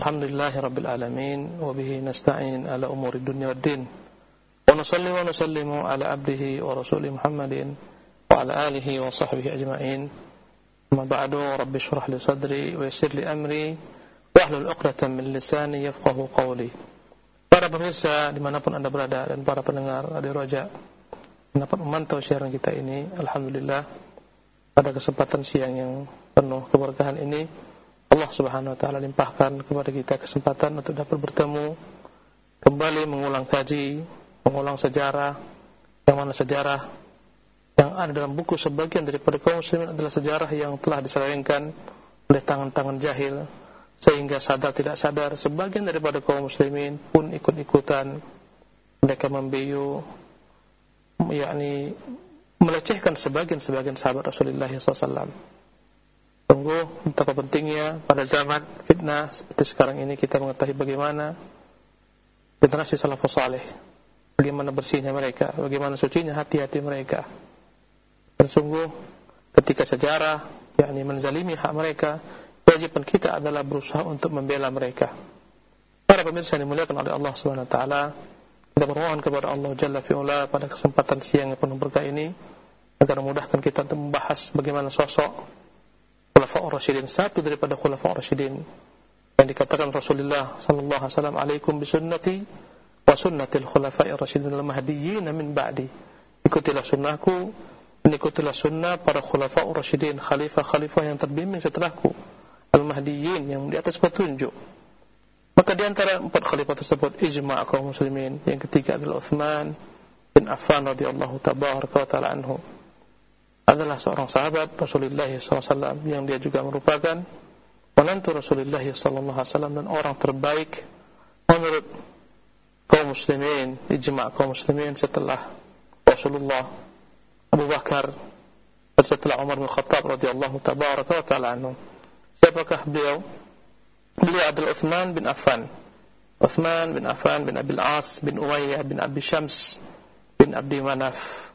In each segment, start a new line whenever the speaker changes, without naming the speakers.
Alhamdulillahi Rabbil Alamin wa din. Wa nusalli wa nusallimu ala abdihi wa rasuli Wa ala alihi wa sahbihi ajma'in. Amma ba'du Rabbi syurah amri Wa ahlul uqratan min lisani yafqahu qawli. Para pemirsa di mana pun anda berada Dan para pendengar Adi Roja Dapat memantau siaran kita ini Alhamdulillah Pada kesempatan siang yang penuh keberkahan ini Allah Subhanahu wa taala limpahkan kepada kita kesempatan untuk dapat bertemu kembali mengulang kaji, mengulang sejarah yang mana sejarah yang ada dalam buku sebagian daripada kaum muslimin adalah sejarah yang telah diselewengkan oleh tangan-tangan jahil sehingga sadar tidak sadar sebagian daripada kaum muslimin pun ikut-ikutan. Mereka membiu yakni melecehkan sebagian-sebagian sahabat Rasulullah SAW Sungguh betapa pentingnya pada zaman fitnah seperti sekarang ini kita mengetahui bagaimana generasi salafus saleh, bagaimana bersihnya mereka, bagaimana sucinya hati-hati mereka. Dan sungguh ketika sejarah yakni menzalimi hak mereka, kewajiban kita adalah berusaha untuk membela mereka. Para pemirsa yang dimuliakan oleh Allah Subhanahu wa taala, kita bermohon kepada Allah Jalla fi'ula pada kesempatan siang yang penuh berkah ini agar memudahkan kita untuk membahas bagaimana sosok Khulafaur Rasyidin satu daripada Khulafaur Rasyidin yang dikatakan Rasulullah sallallahu alaihi wasallam alaikum bisunnati wa sunnatil khulafa'ir rasyidin al-mahdiyyin min ba'di. Ikutilah sunnahku ikutilah sunnah para khulafaur rasyidin khalifah-khalifah yang terbimbing setelahku al-mahdiyyin yang di atas petunjuk. Maka di antara empat khalifah tersebut ijma' kaum muslimin. Yang ketiga adalah Uthman bin Affan radhiyallahu tabaraka wa ta'ala anhu adalah seorang sahabat Rasulullah SAW yang dia juga merupakan menantu Rasulullah SAW dan orang terbaik menurut kaum muslimin, ijma' kaum muslimin setelah Rasulullah Abu Bakar dan setelah Umar bin Khattab radhiyallahu tabaraka wa ta'ala anhu. Siapakah beliau? Beliau adalah Uthman bin Affan. Uthman bin Affan bin Abil As bin Uwayyah bin Abi Syams bin Abdi Manaf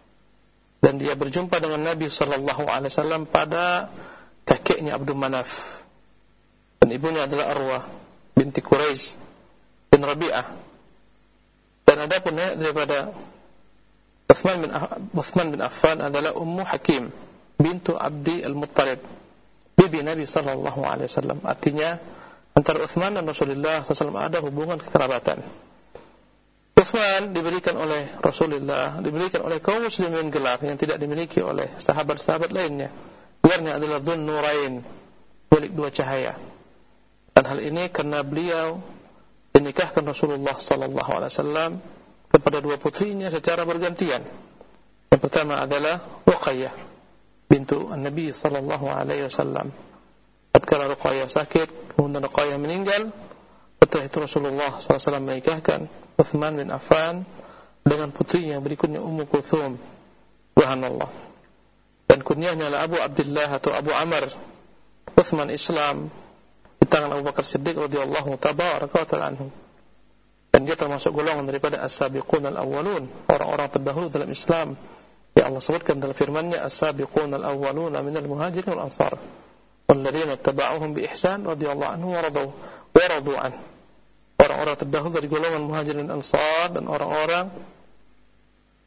dan dia berjumpa dengan Nabi sallallahu alaihi wasallam pada kakeknya Abdul Manaf. Dan ibunya adalah Arwah binti Quraisy bin Rabi'ah. Dan ada pun daripada Uthman bin Uthman bin Affan adalah Ummu Hakim bintu Abdi Al-Muttalib bibi Nabi sallallahu alaihi wasallam. Artinya antara Uthman dan Rasulullah SAW ada hubungan kekerabatan Uthman diberikan oleh Rasulullah, diberikan oleh kaum muslimin gelar yang tidak dimiliki oleh sahabat-sahabat lainnya. Gelarnya adalah Dhun Nurain, milik dua cahaya. Dan hal ini karena beliau dinikahkan Rasulullah wasallam kepada dua putrinya secara bergantian. Yang pertama adalah Ruqayyah bintu Nabi wasallam. Tatkala Ruqayyah sakit, kemudian Ruqayyah meninggal, setelah itu Rasulullah SAW menikahkan Uthman bin Affan dengan putri yang berikutnya Ummu Kulthum. Subhanallah. Dan kunyahnya adalah Abu Abdullah atau Abu Amr. Uthman Islam di tangan Abu Bakar Siddiq radhiyallahu tabaraka ta'ala anhu. Dan dia termasuk golongan daripada as-sabiqun al-awwalun, orang-orang terdahulu dalam Islam. Ya Allah sebutkan dalam firman-Nya as-sabiqun al-awwalun minal muhajirin wal ansar. Bi ihsan radhiyallahu anhu wa radu wa radu anhu orang-orang terdahulu dari golongan muhajirin ansar dan orang-orang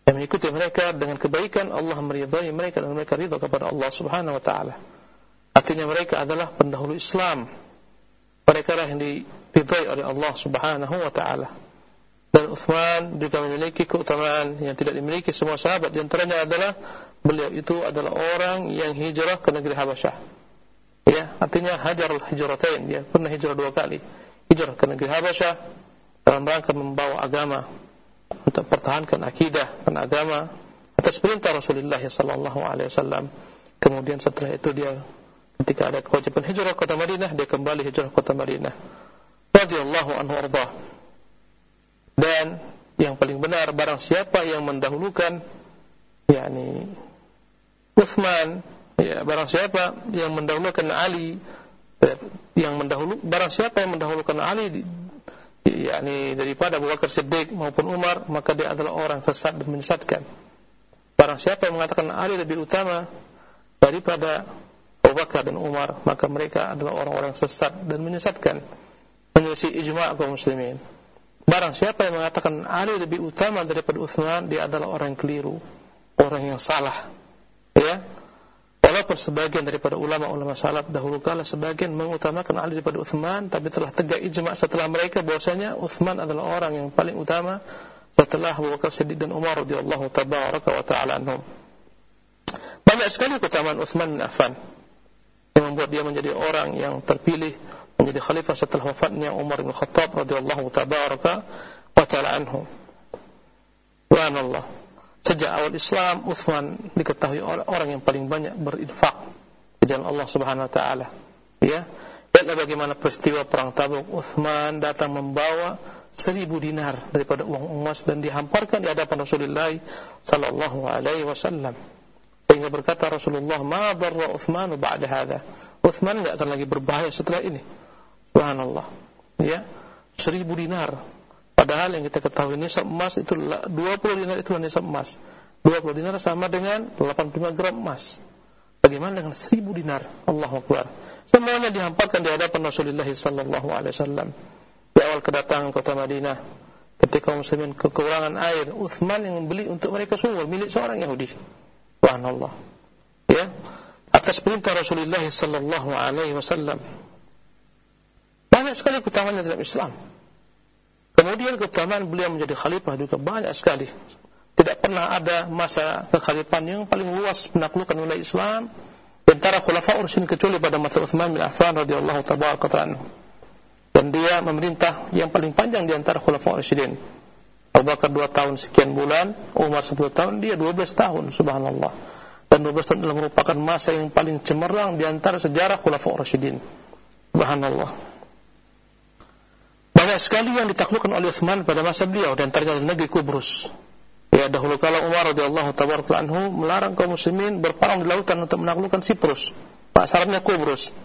yang mengikuti mereka dengan kebaikan Allah meridai mereka dan mereka ridha kepada Allah Subhanahu wa taala. Artinya mereka adalah pendahulu Islam. Mereka lah yang diridai oleh Allah Subhanahu wa taala. Dan Uthman juga memiliki keutamaan yang tidak dimiliki semua sahabat. Di antaranya adalah beliau itu adalah orang yang hijrah ke negeri Habasyah. Ya, artinya hajarul hijratain, dia pernah hijrah dua kali hijrah ke negeri Habasyah dalam rangka membawa agama untuk pertahankan akidah dan agama atas perintah Rasulullah sallallahu alaihi wasallam. Kemudian setelah itu dia ketika ada kewajiban hijrah kota Madinah, dia kembali hijrah kota Madinah. Radhiyallahu anhu arda. Dan yang paling benar barang siapa yang mendahulukan yakni Uthman ya barang siapa yang mendahulukan Ali yang mendahulu barang siapa yang mendahulukan Ali yakni daripada Abu Bakar Siddiq maupun Umar maka dia adalah orang sesat dan menyesatkan barang siapa yang mengatakan Ali lebih utama daripada Abu Bakar dan Umar maka mereka adalah orang-orang sesat dan menyesatkan menyelisih ijma' kaum muslimin. Barang siapa yang mengatakan Ali lebih utama daripada Uthman, dia adalah orang keliru, orang yang salah. Ya. Walaupun sebagian daripada ulama-ulama salaf dahulu kala sebagian mengutamakan Ali daripada Uthman, tapi telah tegak ijma' setelah mereka bahwasanya Uthman adalah orang yang paling utama setelah Abu Bakar Siddiq dan Umar radhiyallahu tabaraka wa ta'ala anhum. Banyak sekali keutamaan Uthman Affan yang membuat dia menjadi orang yang terpilih menjadi khalifah setelah wafatnya Umar bin Khattab radhiyallahu tabaraka wa taala anhu. Allah. Sejak awal Islam Uthman diketahui orang yang paling banyak berinfak di jalan Allah Subhanahu wa taala. Ya. Lihatlah bagaimana peristiwa perang Tabuk Uthman datang membawa seribu dinar daripada uang emas dan dihamparkan di hadapan Rasulullah sallallahu alaihi wasallam. Sehingga berkata Rasulullah, "Ma darra Uthman ba'da hadha." Uthman enggak akan lagi berbahaya setelah ini. Subhanallah. Ya. Seribu dinar. Padahal yang kita ketahui nisab emas itu 20 dinar itu nisab emas. 20 dinar sama dengan 85 gram emas. Bagaimana dengan seribu dinar? Allahu Akbar. Semuanya dihamparkan di hadapan Rasulullah sallallahu alaihi wasallam. Di awal kedatangan kota Madinah, ketika muslimin kekurangan air, Uthman yang membeli untuk mereka sumur milik seorang Yahudi. Subhanallah. Ya. Atas perintah Rasulullah sallallahu alaihi wasallam. Banyak sekali keutamaan dalam Islam. Kemudian keutamaan beliau menjadi khalifah juga banyak sekali. Tidak pernah ada masa kekhalifahan yang paling luas menaklukkan wilayah Islam antara khulafa ursin kecuali pada masa Utsman bin Affan radhiyallahu tabaraka anhu. Dan dia memerintah yang paling panjang di antara khulafa ursin. Abu Bakar 2 tahun sekian bulan, Umar 10 tahun, dia 12 tahun, subhanallah. Dan 12 tahun adalah merupakan masa yang paling cemerlang di antara sejarah khulafa ursin. Subhanallah. Banyak sekali yang ditaklukkan oleh Uthman pada masa beliau dan ternyata negeri Kubrus. Ya dahulu kala Umar radhiyallahu tabaraka anhu melarang kaum muslimin berperang di lautan untuk menaklukkan Siprus. Pasarannya Kubrus.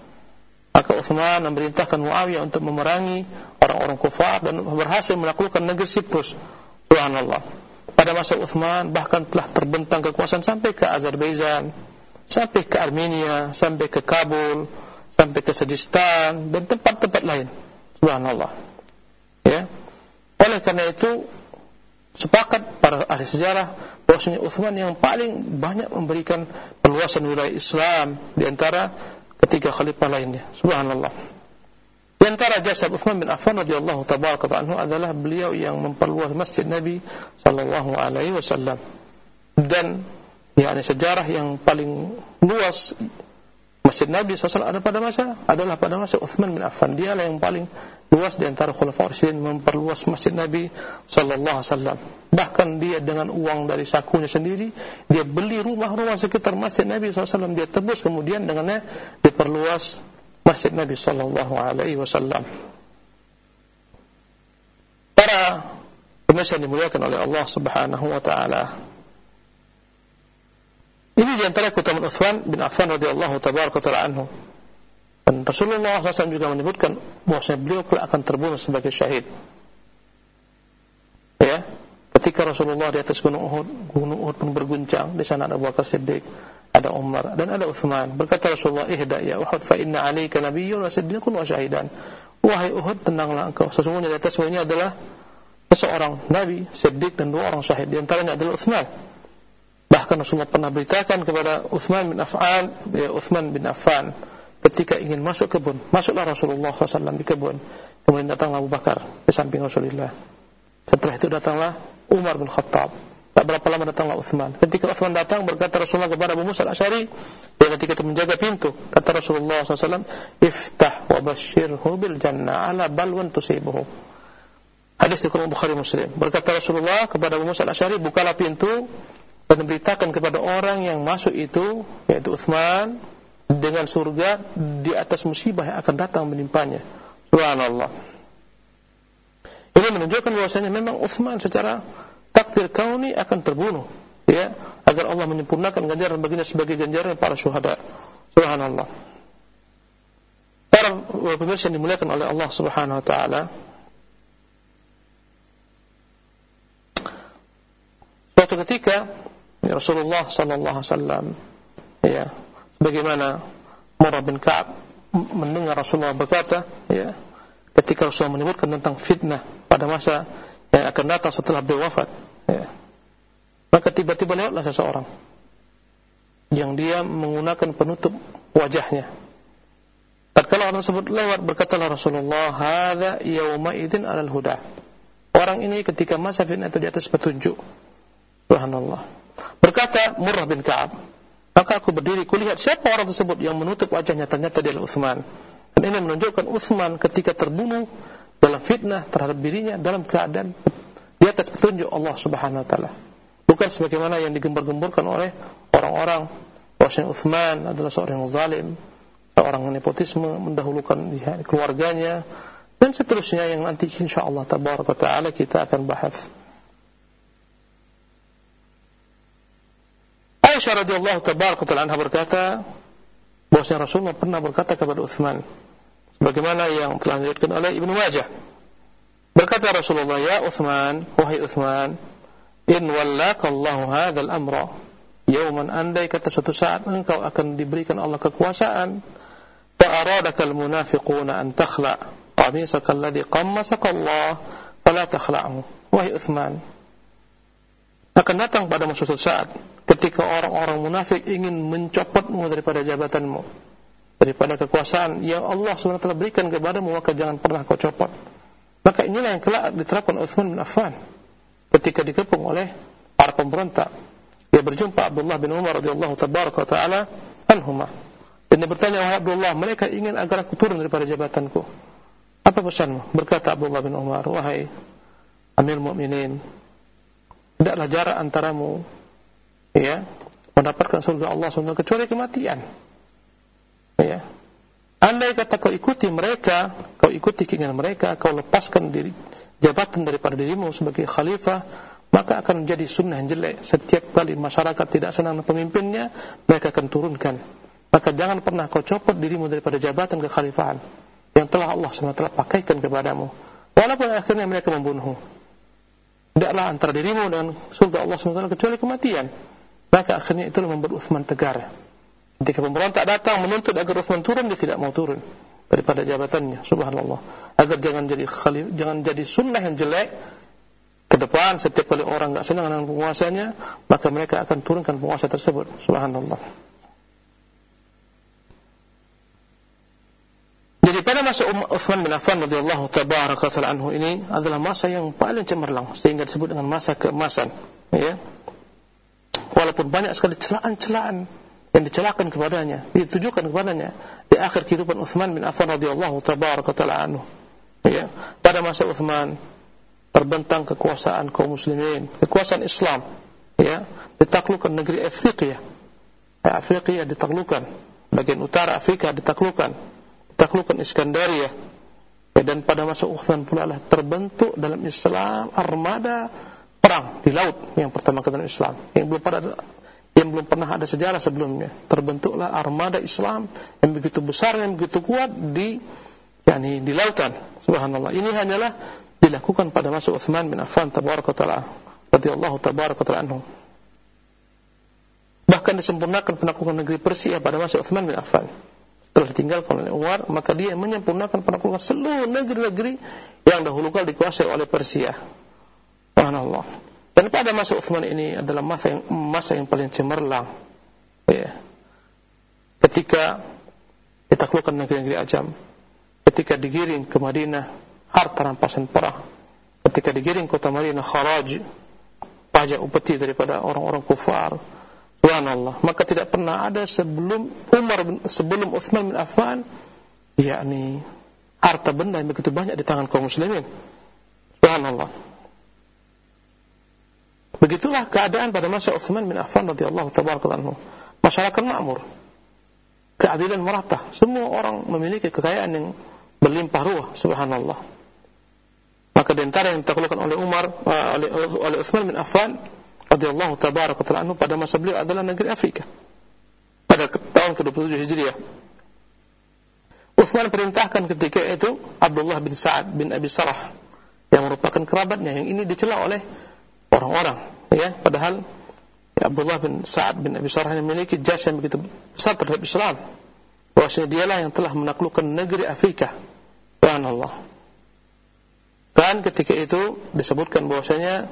Maka Uthman memerintahkan Muawiyah untuk memerangi orang-orang kufar dan berhasil menaklukkan negeri Siprus. Subhanallah. Pada masa Uthman bahkan telah terbentang kekuasaan sampai ke Azerbaijan, sampai ke Armenia, sampai ke Kabul, sampai ke Sajistan dan tempat-tempat lain. Subhanallah. Ya. Oleh karena itu sepakat para ahli sejarah bahwasanya Uthman yang paling banyak memberikan perluasan wilayah Islam di antara ketiga khalifah lainnya. Subhanallah. Di antara jasa Uthman bin Affan radhiyallahu tabaraka anhu adalah beliau yang memperluas masjid Nabi sallallahu alaihi wasallam. Dan yakni sejarah yang paling luas Masjid Nabi SAW ada pada masa adalah pada masa Uthman bin Affan. Dialah yang paling luas di antara khulafaur rasyidin memperluas Masjid Nabi wasallam. Bahkan dia dengan uang dari sakunya sendiri dia beli rumah-rumah sekitar Masjid Nabi SAW dia tebus kemudian dengannya diperluas Masjid Nabi wasallam. Para pemirsa dimuliakan oleh Allah Subhanahu wa taala. Ini di antara keutamaan Uthman bin Affan radhiyallahu tabaraka taala anhu. Dan Rasulullah SAW juga menyebutkan bahwasanya beliau kelak akan terbunuh sebagai syahid. Ya, ketika Rasulullah di atas gunung Uhud, gunung Uhud pun berguncang. Di sana ada Abu Bakar Siddiq, ada Umar dan ada Uthman. Berkata Rasulullah, "Ihda ya Uhud fa inna 'alaika nabiyyun wa siddiqun wa syahidan." Wahai Uhud, tenanglah engkau. Sesungguhnya di atasmu ini adalah seorang nabi, siddiq dan dua orang syahid. Di antaranya adalah Uthman. Bahkan Rasulullah pernah beritakan kepada Uthman bin Affan, ya Uthman bin Affan, ketika ingin masuk kebun, masuklah Rasulullah SAW di kebun. Kemudian datanglah Abu Bakar di samping Rasulullah. Setelah itu datanglah Umar bin Khattab. Tak berapa lama datanglah Uthman. Ketika Uthman datang berkata Rasulullah kepada Abu Musa al-Ashari, dia ketika itu menjaga pintu. Kata Rasulullah SAW, Iftah wa bashirhu bil jannah ala balwan tusibuhu. Hadis di Bukhari Muslim. Berkata Rasulullah kepada Abu Musa al-Ashari, bukalah pintu dan memberitakan kepada orang yang masuk itu yaitu Uthman dengan surga di atas musibah yang akan datang menimpanya. Subhanallah. Ini menunjukkan bahwasanya memang Uthman secara takdir kauni akan terbunuh ya agar Allah menyempurnakan ganjaran baginya sebagai ganjaran para syuhada. Subhanallah. Para pemirsa yang dimuliakan oleh Allah Subhanahu wa taala, suatu ketika ya Rasulullah sallallahu alaihi wasallam ya bagaimana Murrah bin Ka'ab mendengar Rasulullah berkata ya ketika Rasulullah menyebutkan tentang fitnah pada masa yang akan datang setelah beliau wafat. Ya. Maka tiba-tiba lewatlah seseorang yang dia menggunakan penutup wajahnya. Tatkala orang tersebut lewat berkatalah Rasulullah, "Hadza yauma idzin 'alal huda." Orang ini ketika masa fitnah itu di atas petunjuk. Subhanallah. Berkata Murrah bin Ka'ab, maka aku berdiri kulihat siapa orang tersebut yang menutup wajahnya ternyata dia Utsman. Dan ini menunjukkan Utsman ketika terbunuh dalam fitnah terhadap dirinya dalam keadaan di atas petunjuk Allah taala. Bukan sebagaimana yang digembar-gemburkan oleh orang-orang bahwasanya Uthman adalah seorang yang zalim, seorang yang nepotisme, mendahulukan keluarganya, dan seterusnya yang nanti insya Allah tabaraka ta'ala kita akan bahas. Aisyah radhiyallahu tabaraka ta'ala anha berkata, bahwasanya Rasulullah pernah berkata kepada Uthman, sebagaimana yang telah diriwayatkan oleh Ibnu Majah. Berkata Rasulullah, "Ya Uthman, wahai Uthman, in wallaka Allah hadzal amra yauman andai kata suatu saat engkau akan diberikan Allah kekuasaan fa aradakal munafiquna an takhla qamisaka alladhi qammasaka Allah fala takhla'hu wahai Uthman akan datang pada suatu saat ketika orang-orang munafik ingin mencopotmu daripada jabatanmu daripada kekuasaan yang Allah SWT berikan kepadamu maka jangan pernah kau copot maka inilah yang kelak diterapkan Uthman bin Affan ketika dikepung oleh para pemberontak. Dia berjumpa Abdullah bin Umar radhiyallahu tabaraka wa taala anhuma. Dan dia bertanya, "Wahai Abdullah, mereka ingin agar aku turun daripada jabatanku." Apa pesanmu? Berkata Abdullah bin Umar, "Wahai Amir Mukminin, tidaklah jarak antaramu ya mendapatkan surga Allah SWT kecuali kematian." Ya. Andai kata kau ikuti mereka, kau ikuti keinginan mereka, kau lepaskan diri jabatan daripada dirimu sebagai khalifah, maka akan menjadi sunnah yang jelek. Setiap kali masyarakat tidak senang pemimpinnya, mereka akan turunkan. Maka jangan pernah kau copot dirimu daripada jabatan kekhalifahan yang telah Allah SWT pakaikan kepadamu. Walaupun akhirnya mereka membunuhmu. Tidaklah antara dirimu dan surga Allah SWT kecuali kematian. Maka akhirnya itulah membuat Uthman tegar. Ketika pemberontak datang menuntut agar Utsman turun, dia tidak mau turun daripada jabatannya. Subhanallah. Agar jangan jadi khalif, jangan jadi sunnah yang jelek ke depan setiap kali orang enggak senang dengan penguasanya, maka mereka akan turunkan penguasa tersebut. Subhanallah. Jadi pada masa Utsman bin Affan radhiyallahu taala anhu ini adalah masa yang paling cemerlang sehingga disebut dengan masa keemasan, ya. Walaupun banyak sekali celaan-celaan yang dicelakan kepadanya, ditujukan kepadanya di akhir kehidupan Uthman bin Affan radhiyallahu taala anhu. Ya, pada masa Uthman terbentang kekuasaan kaum muslimin, kekuasaan Islam, ya, ditaklukkan negeri Afrika. Afrika ditaklukkan, bagian utara Afrika ditaklukkan, ditaklukkan Iskandaria. Ya, dan pada masa Uthman pula lah terbentuk dalam Islam armada perang di laut yang pertama kali dalam Islam yang belum pada yang belum pernah ada sejarah sebelumnya. Terbentuklah armada Islam yang begitu besar yang begitu kuat di yakni di lautan. Subhanallah. Ini hanyalah dilakukan pada masa Utsman bin Affan tabaraka taala radhiyallahu tabaraka anhu. Bahkan disempurnakan penaklukan negeri Persia pada masa Utsman bin Affan. Setelah ditinggalkan oleh Umar, maka dia menyempurnakan penaklukan seluruh negeri-negeri yang dahulu kala dikuasai oleh Persia. Subhanallah. Dan pada masa Uthman ini adalah masa yang, masa yang paling cemerlang. Ya. Ketika ditaklukkan negeri-negeri Ajam, ketika digiring ke Madinah, harta rampasan perang. Ketika digiring kota Madinah, kharaj, pajak upeti daripada orang-orang kufar. Subhanallah. Maka tidak pernah ada sebelum Umar sebelum Uthman bin Affan, yakni harta benda yang begitu banyak di tangan kaum muslimin. Subhanallah. Begitulah keadaan pada masa Uthman bin Affan radhiyallahu tabaraka anhu. Masyarakat makmur. Keadilan merata. Semua orang memiliki kekayaan yang berlimpah ruah, subhanallah. Maka di antara yang ditaklukkan oleh Umar uh, oleh oleh Uthman bin Affan radhiyallahu tabaraka anhu pada masa beliau adalah negeri Afrika. Pada tahun ke-27 Hijriah. Uthman perintahkan ketika itu Abdullah bin Sa'ad bin Abi Sarah yang merupakan kerabatnya yang ini dicela oleh orang-orang ya padahal ya, Abdullah bin Sa'ad bin Abi Sarah memiliki jasa yang begitu besar terhadap Islam bahwasanya dialah yang telah menaklukkan negeri Afrika subhanallah Uthman ketika itu disebutkan bahwasanya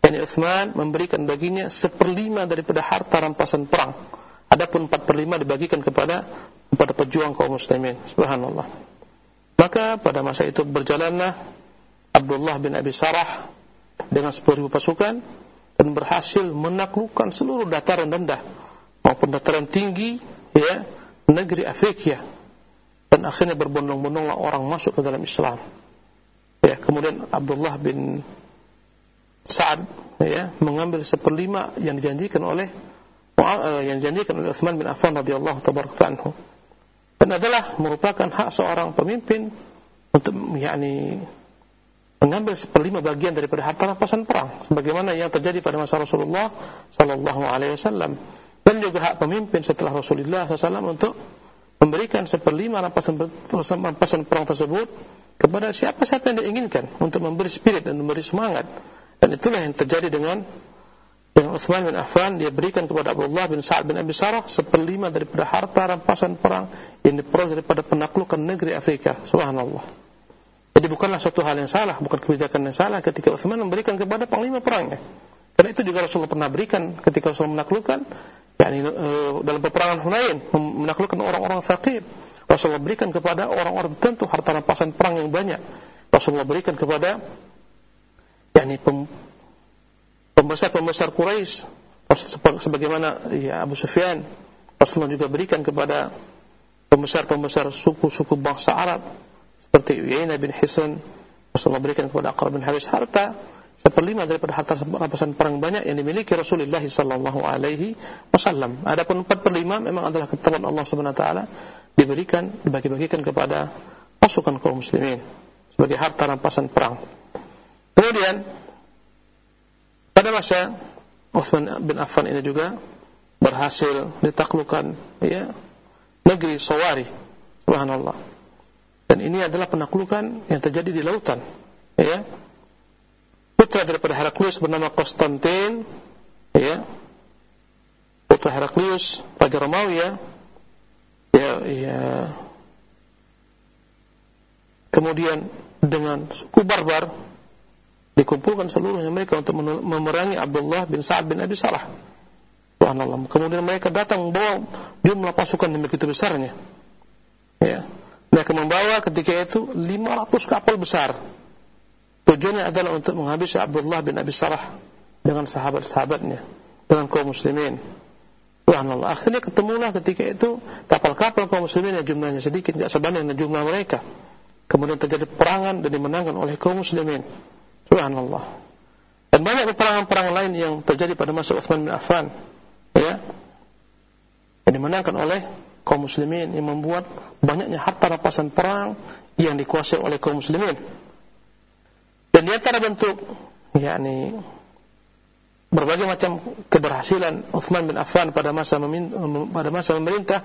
Yani Uthman memberikan baginya seperlima daripada harta rampasan perang. Adapun empat per lima dibagikan kepada kepada pejuang kaum muslimin. Subhanallah. Maka pada masa itu berjalanlah Abdullah bin Abi Sarah dengan sepuluh ribu pasukan dan berhasil menaklukkan seluruh dataran rendah maupun dataran tinggi ya negeri Afrika dan akhirnya berbondong-bondonglah orang masuk ke dalam Islam. Ya, kemudian Abdullah bin Sa'ad ya, mengambil seperlima yang dijanjikan oleh uh, yang dijanjikan oleh Uthman bin Affan radhiyallahu tabaraka anhu. Dan adalah merupakan hak seorang pemimpin untuk yakni mengambil seperlima bagian daripada harta rampasan perang. Sebagaimana yang terjadi pada masa Rasulullah sallallahu alaihi wasallam. Dan juga hak pemimpin setelah Rasulullah SAW untuk memberikan seperlima rampasan, rampasan perang tersebut kepada siapa-siapa yang diinginkan untuk memberi spirit dan memberi semangat dan itulah yang terjadi dengan dengan Uthman bin Affan dia berikan kepada Abdullah bin Sa'ad bin Abi Sarah seperlima daripada harta rampasan perang yang diperoleh daripada penaklukan negeri Afrika. Subhanallah. Jadi bukanlah suatu hal yang salah, bukan kebijakan yang salah ketika Uthman memberikan kepada panglima perangnya. Karena itu juga Rasulullah pernah berikan ketika Rasulullah menaklukkan yakni uh, dalam peperangan Hunain menaklukkan orang-orang fakir. Rasulullah berikan kepada orang-orang tertentu harta rampasan perang yang banyak. Rasulullah berikan kepada yakni pembesar-pembesar Quraisy sebagaimana ya Abu Sufyan Rasulullah juga berikan kepada pembesar-pembesar suku-suku bangsa Arab seperti Uyainah bin Hisan Rasulullah berikan kepada Aqra bin Habis harta seperlima daripada harta rampasan perang banyak yang dimiliki Rasulullah sallallahu alaihi wasallam. Adapun empat per lima memang adalah ketetapan Allah Subhanahu wa taala diberikan dibagi-bagikan kepada pasukan kaum muslimin sebagai harta rampasan perang. Kemudian pada masa Uthman bin Affan ini juga berhasil ditaklukkan ya negeri Sawari subhanallah. Dan ini adalah penaklukan yang terjadi di lautan ya. Putra daripada Heraklius bernama Konstantin ya. Putra Heraklius raja Romawi ya. Ya, ya. Kemudian dengan suku barbar dikumpulkan seluruhnya mereka untuk memerangi Abdullah bin Sa'ad bin Abi Salah. Subhanallah. Kemudian mereka datang membawa jumlah pasukan yang begitu besarnya. Ya. Mereka membawa ketika itu 500 kapal besar. Tujuannya adalah untuk menghabisi Abdullah bin Abi Salah dengan sahabat-sahabatnya, dengan kaum muslimin. Subhanallah. Akhirnya ketemulah ketika itu kapal-kapal kaum muslimin yang jumlahnya sedikit, tidak sebanding dengan jumlah mereka. Kemudian terjadi perangan dan dimenangkan oleh kaum muslimin. Subhanallah. Dan banyak peperangan-peperangan lain yang terjadi pada masa Uthman bin Affan. Ya. Yang dimenangkan oleh kaum muslimin yang membuat banyaknya harta rampasan perang yang dikuasai oleh kaum muslimin. Dan di antara bentuk yakni berbagai macam keberhasilan Uthman bin Affan pada masa pada masa memerintah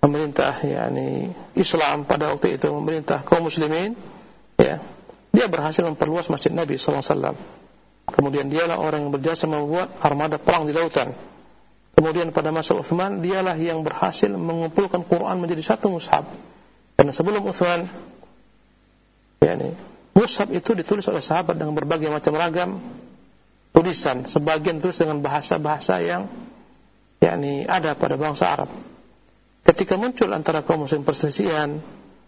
memerintah yakni Islam pada waktu itu memerintah kaum muslimin ya dia berhasil memperluas masjid Nabi SAW. Kemudian dialah orang yang berjasa membuat armada perang di lautan. Kemudian pada masa Uthman, dialah yang berhasil mengumpulkan Quran menjadi satu mushaf. Karena sebelum Uthman, yakni, mushaf itu ditulis oleh sahabat dengan berbagai macam ragam tulisan. Sebagian tulis dengan bahasa-bahasa yang yakni ada pada bangsa Arab. Ketika muncul antara kaum muslim perselisihan,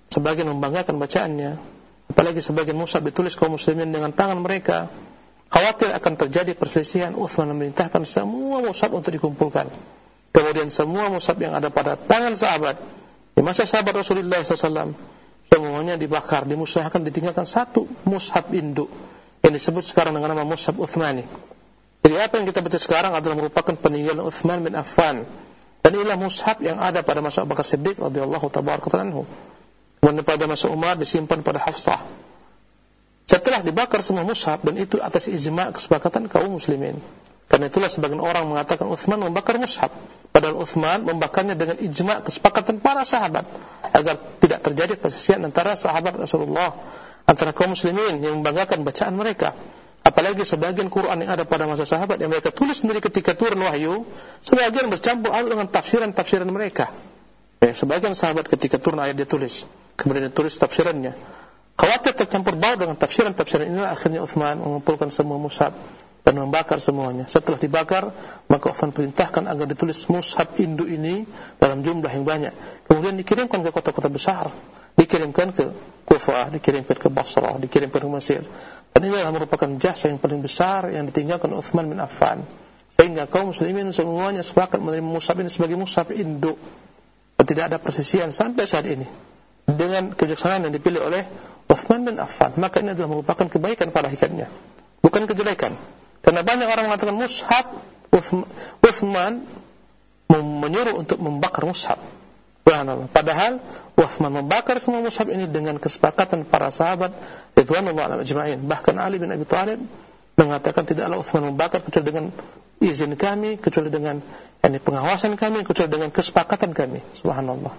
sebagian membanggakan bacaannya, apalagi sebagian musab ditulis kaum muslimin dengan tangan mereka khawatir akan terjadi perselisihan. Uthman memerintahkan semua musab untuk dikumpulkan. Kemudian semua musab yang ada pada tangan sahabat di masa sahabat Rasulullah SAW semuanya dibakar, dimusnahkan, ditinggalkan satu mushab induk yang disebut sekarang dengan nama mushab Uthmani. Jadi apa yang kita baca sekarang adalah merupakan peninggalan Uthman bin Affan. Dan inilah mushab yang ada pada masa Abu Bakar Siddiq radhiyallahu tabaraka Kemudian pada masa Umar disimpan pada Hafsah. Setelah dibakar semua mushaf dan itu atas ijma kesepakatan kaum muslimin. Karena itulah sebagian orang mengatakan Uthman membakar mushaf. Padahal Uthman membakarnya dengan ijma kesepakatan para sahabat. Agar tidak terjadi persisian antara sahabat Rasulullah. Antara kaum muslimin yang membanggakan bacaan mereka. Apalagi sebagian Quran yang ada pada masa sahabat yang mereka tulis sendiri ketika turun wahyu. Sebagian bercampur aduk dengan tafsiran-tafsiran mereka. Ya, sebagian sahabat ketika turun ayat dia tulis kemudian ditulis tafsirannya. Khawatir tercampur baur dengan tafsiran-tafsiran inilah akhirnya Uthman mengumpulkan semua mushaf dan membakar semuanya. Setelah dibakar, maka Uthman perintahkan agar ditulis mushaf induk ini dalam jumlah yang banyak. Kemudian dikirimkan ke kota-kota besar, dikirimkan ke Kufah, dikirimkan ke Basrah, dikirimkan ke Mesir. Dan ini adalah merupakan jasa yang paling besar yang ditinggalkan Uthman bin Affan. Sehingga kaum muslimin semuanya sepakat menerima mushaf ini sebagai mushaf induk. Dan tidak ada persisian sampai saat ini. Dengan kebijaksanaan yang dipilih oleh Uthman bin Affan. Maka ini adalah merupakan kebaikan pada hakikatnya. Bukan kejelekan. Karena banyak orang mengatakan mushaf Uthman menyuruh untuk membakar mushaf. Padahal Uthman membakar semua mushaf ini dengan kesepakatan para sahabat ridwanullah ajma'in. Bahkan Ali bin Abi Thalib mengatakan tidaklah Uthman membakar kecuali dengan izin kami, kecuali dengan yani pengawasan kami, kecuali dengan kesepakatan kami. Subhanallah.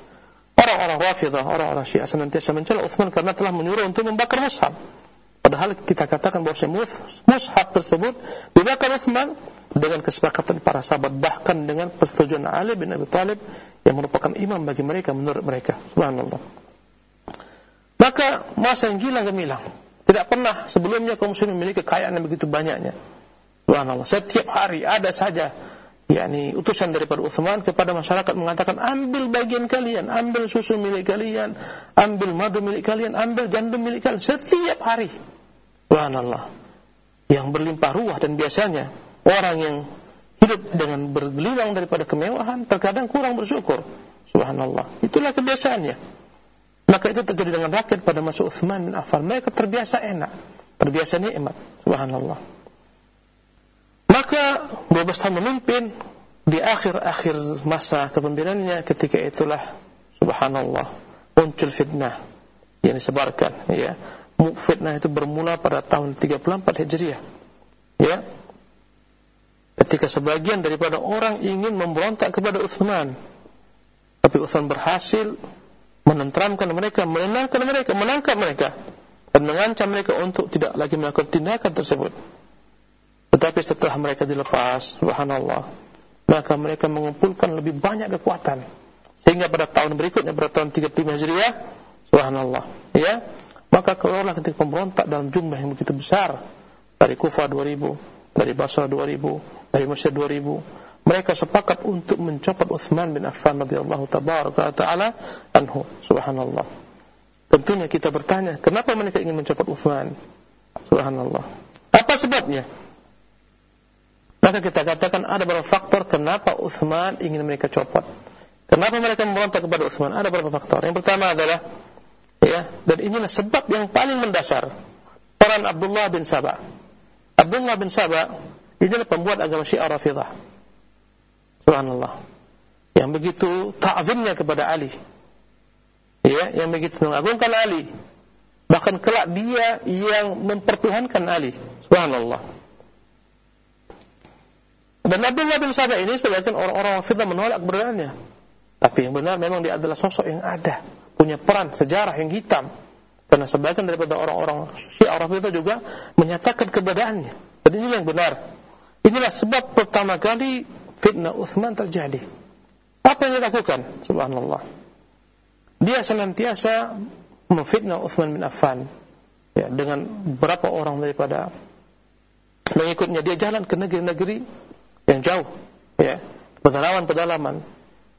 Orang-orang Rafidah, orang-orang Syiah senantiasa mencela Uthman karena telah menyuruh untuk membakar mushaf. Padahal kita katakan bahwa mushaf tersebut dibakar Uthman dengan kesepakatan para sahabat bahkan dengan persetujuan Ali bin Abi Thalib yang merupakan imam bagi mereka menurut mereka. Subhanallah. Maka masa yang gila gemilang. Tidak pernah sebelumnya kaum muslimin memiliki kekayaan yang begitu banyaknya. Subhanallah. Setiap hari ada saja yakni utusan daripada Uthman kepada masyarakat mengatakan ambil bagian kalian, ambil susu milik kalian, ambil madu milik kalian, ambil gandum milik kalian setiap hari. Subhanallah. Yang berlimpah ruah dan biasanya orang yang hidup dengan bergelimang daripada kemewahan terkadang kurang bersyukur. Subhanallah. Itulah kebiasaannya. Maka itu terjadi dengan rakyat pada masa Uthman bin Affan. Mereka terbiasa enak. Terbiasa nikmat. Subhanallah. Maka 12 tahun memimpin di akhir-akhir masa kepemimpinannya ketika itulah subhanallah muncul fitnah yang disebarkan ya fitnah itu bermula pada tahun 34 Hijriah. Ya. Ketika sebagian daripada orang ingin memberontak kepada Uthman. Tapi Uthman berhasil menenteramkan mereka, menenangkan mereka, menangkap mereka dan mengancam mereka untuk tidak lagi melakukan tindakan tersebut. Tetapi setelah mereka dilepas, subhanallah, maka mereka mengumpulkan lebih banyak kekuatan. Sehingga pada tahun berikutnya, pada tahun 35 Hijriah, subhanallah, ya, maka keluarlah ketika pemberontak dalam jumlah yang begitu besar dari Kufah 2000, dari Basra 2000, dari Mesir 2000. Mereka sepakat untuk mencopot Uthman bin Affan radhiyallahu taala anhu. Subhanallah. Tentunya kita bertanya, kenapa mereka ingin mencopot Uthman? Subhanallah. Apa sebabnya? Maka kita katakan ada beberapa faktor kenapa Uthman ingin mereka copot. Kenapa mereka memberontak kepada Uthman? Ada beberapa faktor. Yang pertama adalah Ya, dan inilah sebab yang paling mendasar peran Abdullah bin Saba. Abdullah bin Saba ini adalah pembuat agama Syiah Rafidah. Subhanallah. Yang begitu ta'zimnya kepada Ali. Ya, yang begitu mengagungkan Ali. Bahkan kelak dia yang mempertuhankan Ali. Subhanallah. Dan Abdullah bin Saba ini sebagian orang-orang Rafidah menolak keberadaannya. Tapi yang benar memang dia adalah sosok yang ada punya peran sejarah yang hitam. Karena sebagian daripada orang-orang Syiah itu juga menyatakan keberadaannya. Dan inilah yang benar. Inilah sebab pertama kali fitnah Uthman terjadi. Apa yang dilakukan? Subhanallah. Dia senantiasa memfitnah Uthman bin Affan. Ya, dengan beberapa orang daripada mengikutnya dia jalan ke negeri-negeri yang jauh ya pedalaman-pedalaman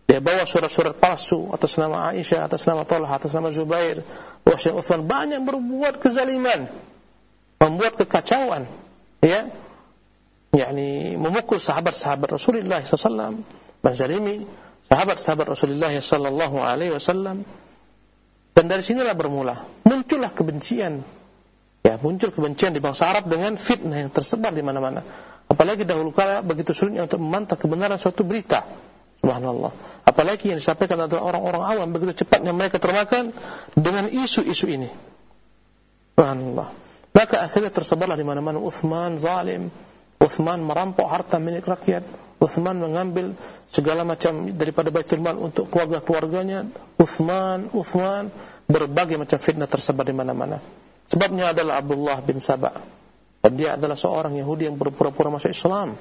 dia bawa surat-surat palsu atas nama Aisyah, atas nama Talha, atas nama Zubair. Bahwa Uthman banyak berbuat kezaliman. Membuat kekacauan. Ya. yakni memukul sahabat-sahabat Rasulullah SAW. Menzalimi sahabat-sahabat Rasulullah sallallahu alaihi wasallam. Dan dari sinilah bermula. Muncullah kebencian. Ya, muncul kebencian di bangsa Arab dengan fitnah yang tersebar di mana-mana. Apalagi dahulu kala begitu sulitnya untuk memantau kebenaran suatu berita Subhanallah. Apalagi yang disampaikan adalah orang-orang awam begitu cepatnya mereka termakan dengan isu-isu ini. Subhanallah. Maka akhirnya tersebarlah di mana-mana Uthman zalim, Uthman merampok harta milik rakyat, Uthman mengambil segala macam daripada Baitul Mal untuk keluarga-keluarganya. Uthman, Uthman berbagai macam fitnah tersebar di mana-mana. Sebabnya adalah Abdullah bin Sabah. Dan dia adalah seorang Yahudi yang berpura-pura masuk Islam.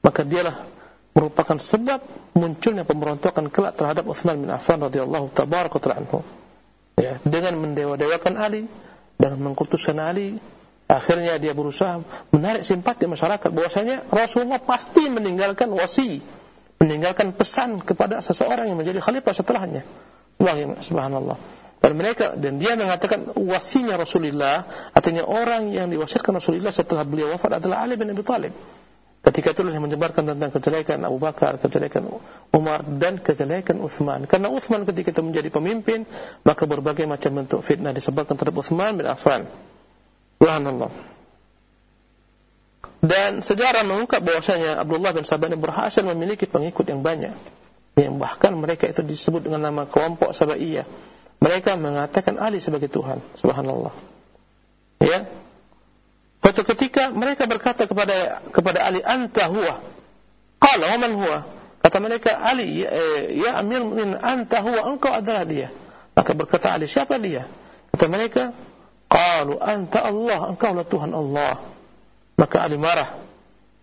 Maka dialah merupakan sebab munculnya pemberontakan kelak terhadap Utsman bin Affan radhiyallahu tabaraka anhu. Ya, dengan mendewa-dewakan Ali, dengan mengkultuskan Ali, akhirnya dia berusaha menarik simpati masyarakat bahwasanya Rasulullah pasti meninggalkan wasi, meninggalkan pesan kepada seseorang yang menjadi khalifah setelahnya. Subhanallah. Dan mereka dan dia mengatakan wasinya Rasulullah artinya orang yang diwasiatkan Rasulullah setelah beliau wafat adalah Ali bin Abi Thalib. Ketika itulah yang menyebarkan tentang kejelekan Abu Bakar, kejelekan Umar dan kejelekan Uthman. Karena Uthman ketika itu menjadi pemimpin, maka berbagai macam bentuk fitnah disebarkan terhadap Uthman bin Affan. Subhanallah. Dan sejarah mengungkap bahwasanya Abdullah bin Sabah ini berhasil memiliki pengikut yang banyak. Yang bahkan mereka itu disebut dengan nama kelompok Sabaiyah. Mereka mengatakan Ali sebagai Tuhan. Subhanallah. Ya, Suatu ketika mereka berkata kepada kepada Ali, "Anta huwa." Qala, "Wa man huwa?" Kata mereka, "Ali, ya, ya Amir anta huwa, engkau adalah dia." Maka berkata Ali, "Siapa dia?" Kata mereka, "Qalu anta Allah, engkau lah Tuhan Allah." Maka Ali marah.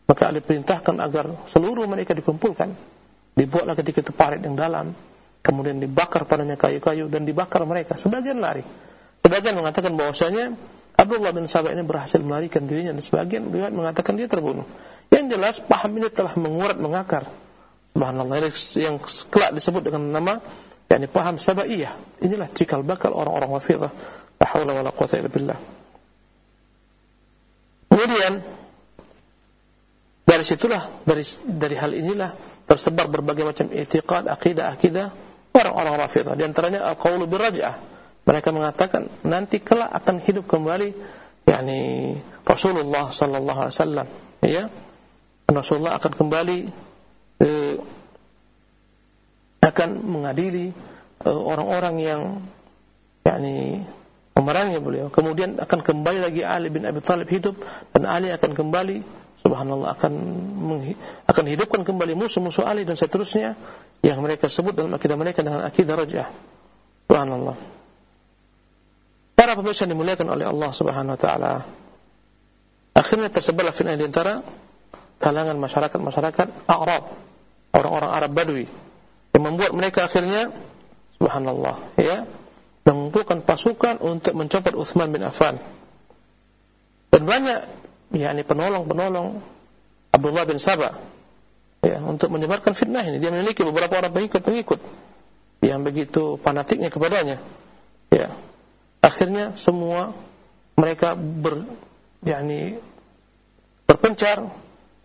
Maka Ali perintahkan agar seluruh mereka dikumpulkan. Dibuatlah ketika itu parit yang dalam. Kemudian dibakar padanya kayu-kayu dan dibakar mereka. Sebagian lari. Sebagian mengatakan bahwasanya Abdullah bin Sabah ini berhasil melarikan dirinya dan sebagian riwayat mengatakan dia terbunuh. Yang jelas paham ini telah mengurat mengakar. Subhanallah yang kelak disebut dengan nama yakni paham sabaiyah. Inilah cikal bakal orang-orang wafidah. La haula wala quwata illa billah. Kemudian dari situlah dari dari hal inilah tersebar berbagai macam i'tiqad, akidah, akidah orang-orang Rafidah. Di antaranya al-qaulu birraj'ah mereka mengatakan nanti kelak akan hidup kembali yakni Rasulullah sallallahu alaihi wasallam. Ya. Rasulullah akan kembali eh, akan mengadili eh, orang-orang eh, yang yakni memerangi beliau. Kemudian akan kembali lagi Ali bin Abi Thalib hidup dan Ali akan kembali subhanallah akan akan hidupkan kembali musuh-musuh Ali dan seterusnya yang mereka sebut dalam akidah mereka dengan akidah rajah subhanallah Para pemirsa dimuliakan oleh Allah Subhanahu wa taala. Akhirnya tersebarlah fitnah di antara kalangan masyarakat-masyarakat Arab, orang-orang Arab Badui yang membuat mereka akhirnya subhanallah ya mengumpulkan pasukan untuk mencopot Uthman bin Affan. Dan banyak yakni penolong-penolong Abdullah bin Sabah ya untuk menyebarkan fitnah ini. Dia memiliki beberapa orang pengikut-pengikut yang begitu fanatiknya kepadanya. Ya, akhirnya semua mereka ber yakni berpencar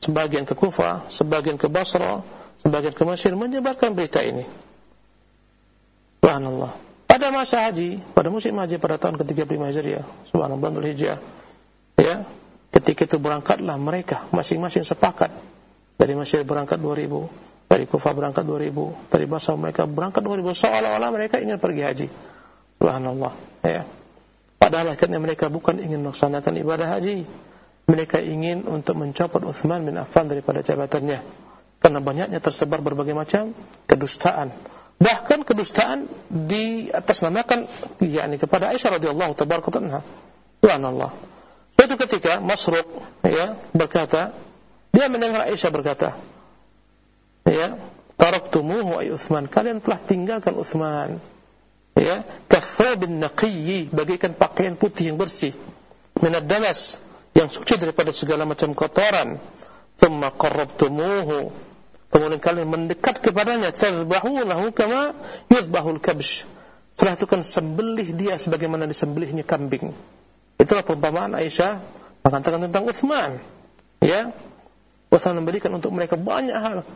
sebagian ke Kufah, sebagian ke Basra, sebagian ke Mesir menyebarkan berita ini. Subhanallah. Pada masa haji, pada musim haji pada tahun ke-35 Hijriah, subhanallah Bandul Hijjah, ya, ketika itu berangkatlah mereka masing-masing sepakat dari Mesir berangkat 2000, dari Kufah berangkat 2000, dari Basra mereka berangkat 2000 seolah-olah mereka ingin pergi haji. Subhanallah. Ya. Padahal akhirnya mereka bukan ingin melaksanakan ibadah haji. Mereka ingin untuk mencopot Uthman bin Affan daripada jabatannya. Karena banyaknya tersebar berbagai macam kedustaan. Bahkan kedustaan di atas namakan yakni kepada Aisyah radhiyallahu tabaraka anha. Subhanallah. Suatu ketika Masruq ya berkata, dia mendengar Aisyah berkata, ya, taraktumuhu ay Uthman, kalian telah tinggalkan Uthman ya bin naqiyyi bagaikan pakaian putih yang bersih minad danas yang suci daripada segala macam kotoran thumma qarrabtumuhu. Kemudian kalian mendekat kepadanya tadhbahunahu kama yudhbahul kabsh. Setelah itu kan sembelih dia sebagaimana disembelihnya kambing itulah perumpamaan Aisyah mengatakan tentang Uthman ya Uthman memberikan untuk mereka banyak hal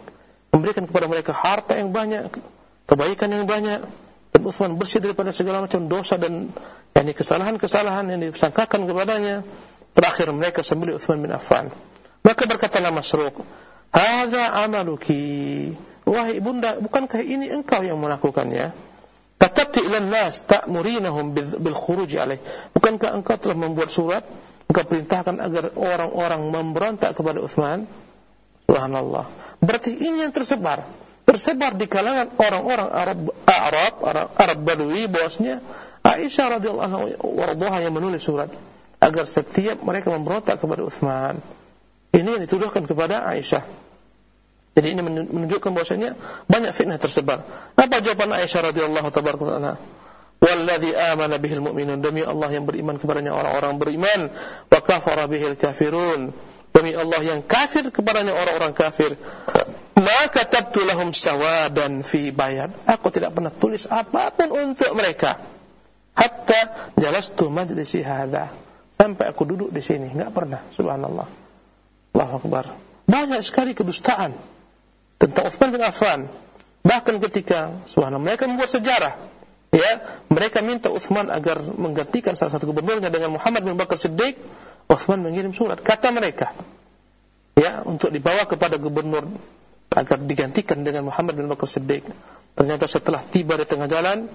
memberikan kepada mereka harta yang banyak kebaikan yang banyak dan Uthman bersih daripada segala macam dosa dan yakni kesalahan-kesalahan yang disangkakan kepadanya. Terakhir mereka sembelih Uthman bin Affan. Maka berkatalah Masruq, "Hadza amaluki." Wahai ibunda, bukankah ini engkau yang melakukannya? Katabti ila nas ta'murinahum bil khuruj alaih. Bukankah engkau telah membuat surat engkau perintahkan agar orang-orang memberontak kepada Uthman? Subhanallah. Berarti ini yang tersebar tersebar di kalangan orang-orang Arab Arab Arab, Badui bahwasanya Aisyah radhiyallahu anha yang menulis surat agar setiap mereka memberontak kepada Utsman. Ini yang dituduhkan kepada Aisyah. Jadi ini menunjukkan bahwasanya banyak fitnah tersebar. Apa jawaban Aisyah radhiyallahu tabaraka anha? Walladzi amana bihil mu'minun. Demi Allah yang beriman kepadanya orang-orang beriman. Wa kafara bihil kafirun. Demi Allah yang kafir kepadanya orang-orang kafir. Maka katabtu lahum sawadan fi bayad aku tidak pernah tulis apa pun untuk mereka. Hatta jalastu majlisi hadza sampai aku duduk di sini. Enggak pernah. Subhanallah. Allahu akbar. Banyak sekali kedustaan tentang Utsman bin Affan. Bahkan ketika subhanallah mereka membuat sejarah ya mereka minta Utsman agar menggantikan salah satu gubernurnya dengan Muhammad bin Bakar Siddiq Utsman mengirim surat. Kata mereka ya untuk dibawa kepada gubernur agar digantikan dengan Muhammad bin Bakar Siddiq. Ternyata setelah tiba di tengah jalan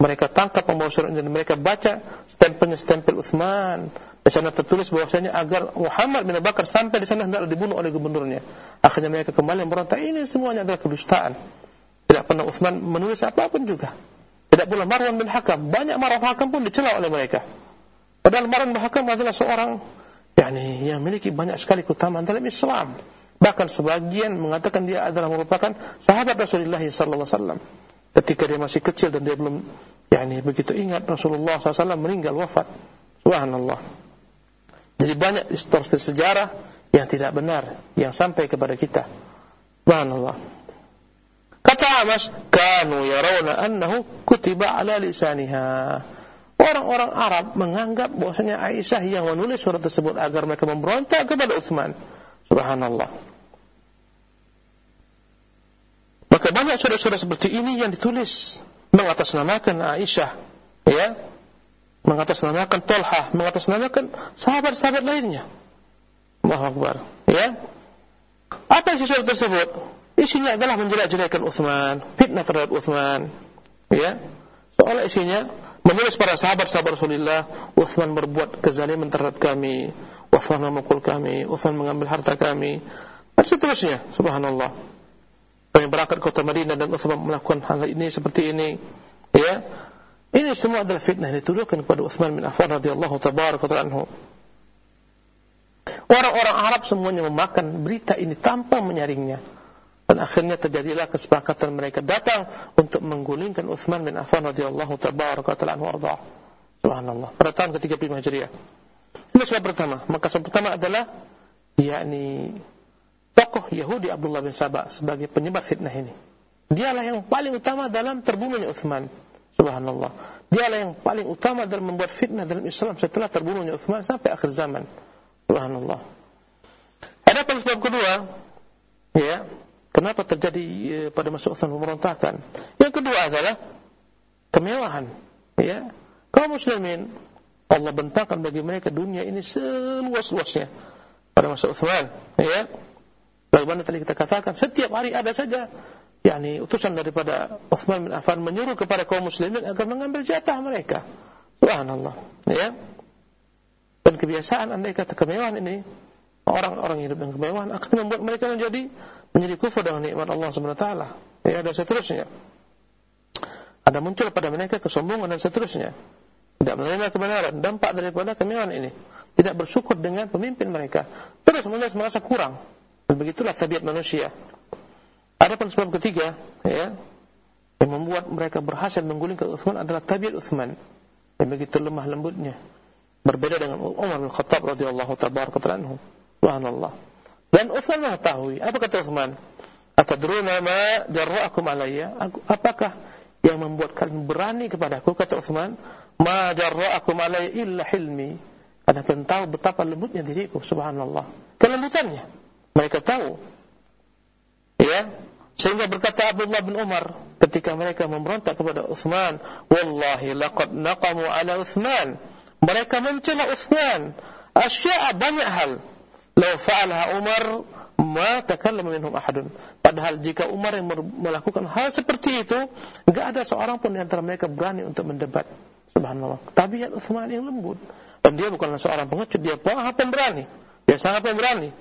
mereka tangkap pembawa surat dan mereka baca stempelnya stempel Utsman di sana tertulis bahwasanya agar Muhammad bin Bakar sampai di sana hendaklah dibunuh oleh gubernurnya akhirnya mereka kembali memberontak ini semuanya adalah kedustaan tidak pernah Utsman menulis apa pun juga tidak pula Marwan bin Hakam. Banyak Marwan Hakam pun dicela oleh mereka. Padahal Marwan bin Hakam adalah seorang yakni yang memiliki banyak sekali keutamaan dalam Islam. Bahkan sebagian mengatakan dia adalah merupakan sahabat Rasulullah sallallahu alaihi wasallam. Ketika dia masih kecil dan dia belum yakni begitu ingat Rasulullah SAW meninggal wafat. Subhanallah. Jadi banyak distorsi sejarah yang tidak benar yang sampai kepada kita. Subhanallah. Kata Amas, kanu yarawna annahu kutiba ala lisaniha. Orang-orang Arab menganggap bahwasanya Aisyah yang menulis surat tersebut agar mereka memberontak kepada Uthman. Subhanallah. Maka banyak surat-surat seperti ini yang ditulis mengatasnamakan Aisyah, ya, mengatasnamakan Tolhah, mengatasnamakan sahabat-sahabat lainnya. Allahu Akbar, ya. Apa isi surat tersebut? Isinya adalah menjelek-jelekan Uthman, fitnah terhadap Uthman. Ya. Seolah isinya menulis para sahabat-sahabat Rasulullah, Uthman berbuat kezaliman terhadap kami, Uthman memukul kami, Uthman mengambil harta kami, dan seterusnya. Subhanallah. Kami berangkat kota Madinah dan Uthman melakukan hal ini seperti ini. Ya. Ini semua adalah fitnah dituduhkan kepada Uthman bin Affan radhiyallahu tabaraka anhu. Orang-orang Arab semuanya memakan berita ini tanpa menyaringnya. Dan akhirnya terjadilah kesepakatan mereka datang untuk menggulingkan Uthman bin Affan radhiyallahu tabaraka anhu arda. Subhanallah. Pada tahun ke-35 Hijriah. Ini sebab pertama. Maka sebab pertama adalah yakni tokoh Yahudi Abdullah bin Sabah sebagai penyebab fitnah ini. Dialah yang paling utama dalam terbunuhnya Uthman. Subhanallah. Dialah yang paling utama dalam membuat fitnah dalam Islam setelah terbunuhnya Uthman sampai akhir zaman. Subhanallah. Ada sebab kedua, ya, Kenapa terjadi eh, pada masa Uthman pemberontakan? Yang kedua adalah kemewahan. Ya, kaum muslimin Allah bentangkan bagi mereka dunia ini seluas-luasnya pada masa Uthman. Ya, bagaimana tadi kita katakan setiap hari ada saja yakni utusan daripada Uthman bin Affan menyuruh kepada kaum muslimin agar mengambil jatah mereka. Subhanallah. Ya. Dan kebiasaan andai kata kemewahan ini orang-orang hidup yang kemewahan akan membuat mereka menjadi menjadi kufur dengan nikmat Allah Subhanahu. Ya, dan seterusnya. Ada muncul pada mereka kesombongan dan seterusnya. Tidak menerima kebenaran, dampak daripada kemewahan ini. Tidak bersyukur dengan pemimpin mereka. Terus merasa kurang. Begitulah tabiat manusia. Ada pun sebab ketiga, ya, yang membuat mereka berhasil menggulingkan Uthman adalah tabiat Uthman. Yang begitu lemah lembutnya. Berbeda dengan Umar bin Khattab radhiyallahu tabaraka anhu. Subhanallah. Dan Uthman mengetahui. Apa kata Uthman? Atadruna ma jarra'akum alayya? Apakah yang membuat kalian berani kepadaku? Kata Uthman, ma jarra'akum alayya illa hilmi. Karena kalian tahu betapa lembutnya diriku. Subhanallah. Kelembutannya. Mereka tahu. Ya. Sehingga berkata Abdullah bin Umar ketika mereka memberontak kepada Uthman, Wallahi laqad naqamu ala Uthman. Mereka mencela Uthman. Asya'a banyak hal Lau fa'alha Umar ma takallama minhum ahadun. Padahal jika Umar yang melakukan hal seperti itu, enggak ada seorang pun di antara mereka berani untuk mendebat. Subhanallah. Tabiat Utsman yang lembut. Dan dia bukanlah seorang pengecut, dia pemberani. Dia sangat pemberani.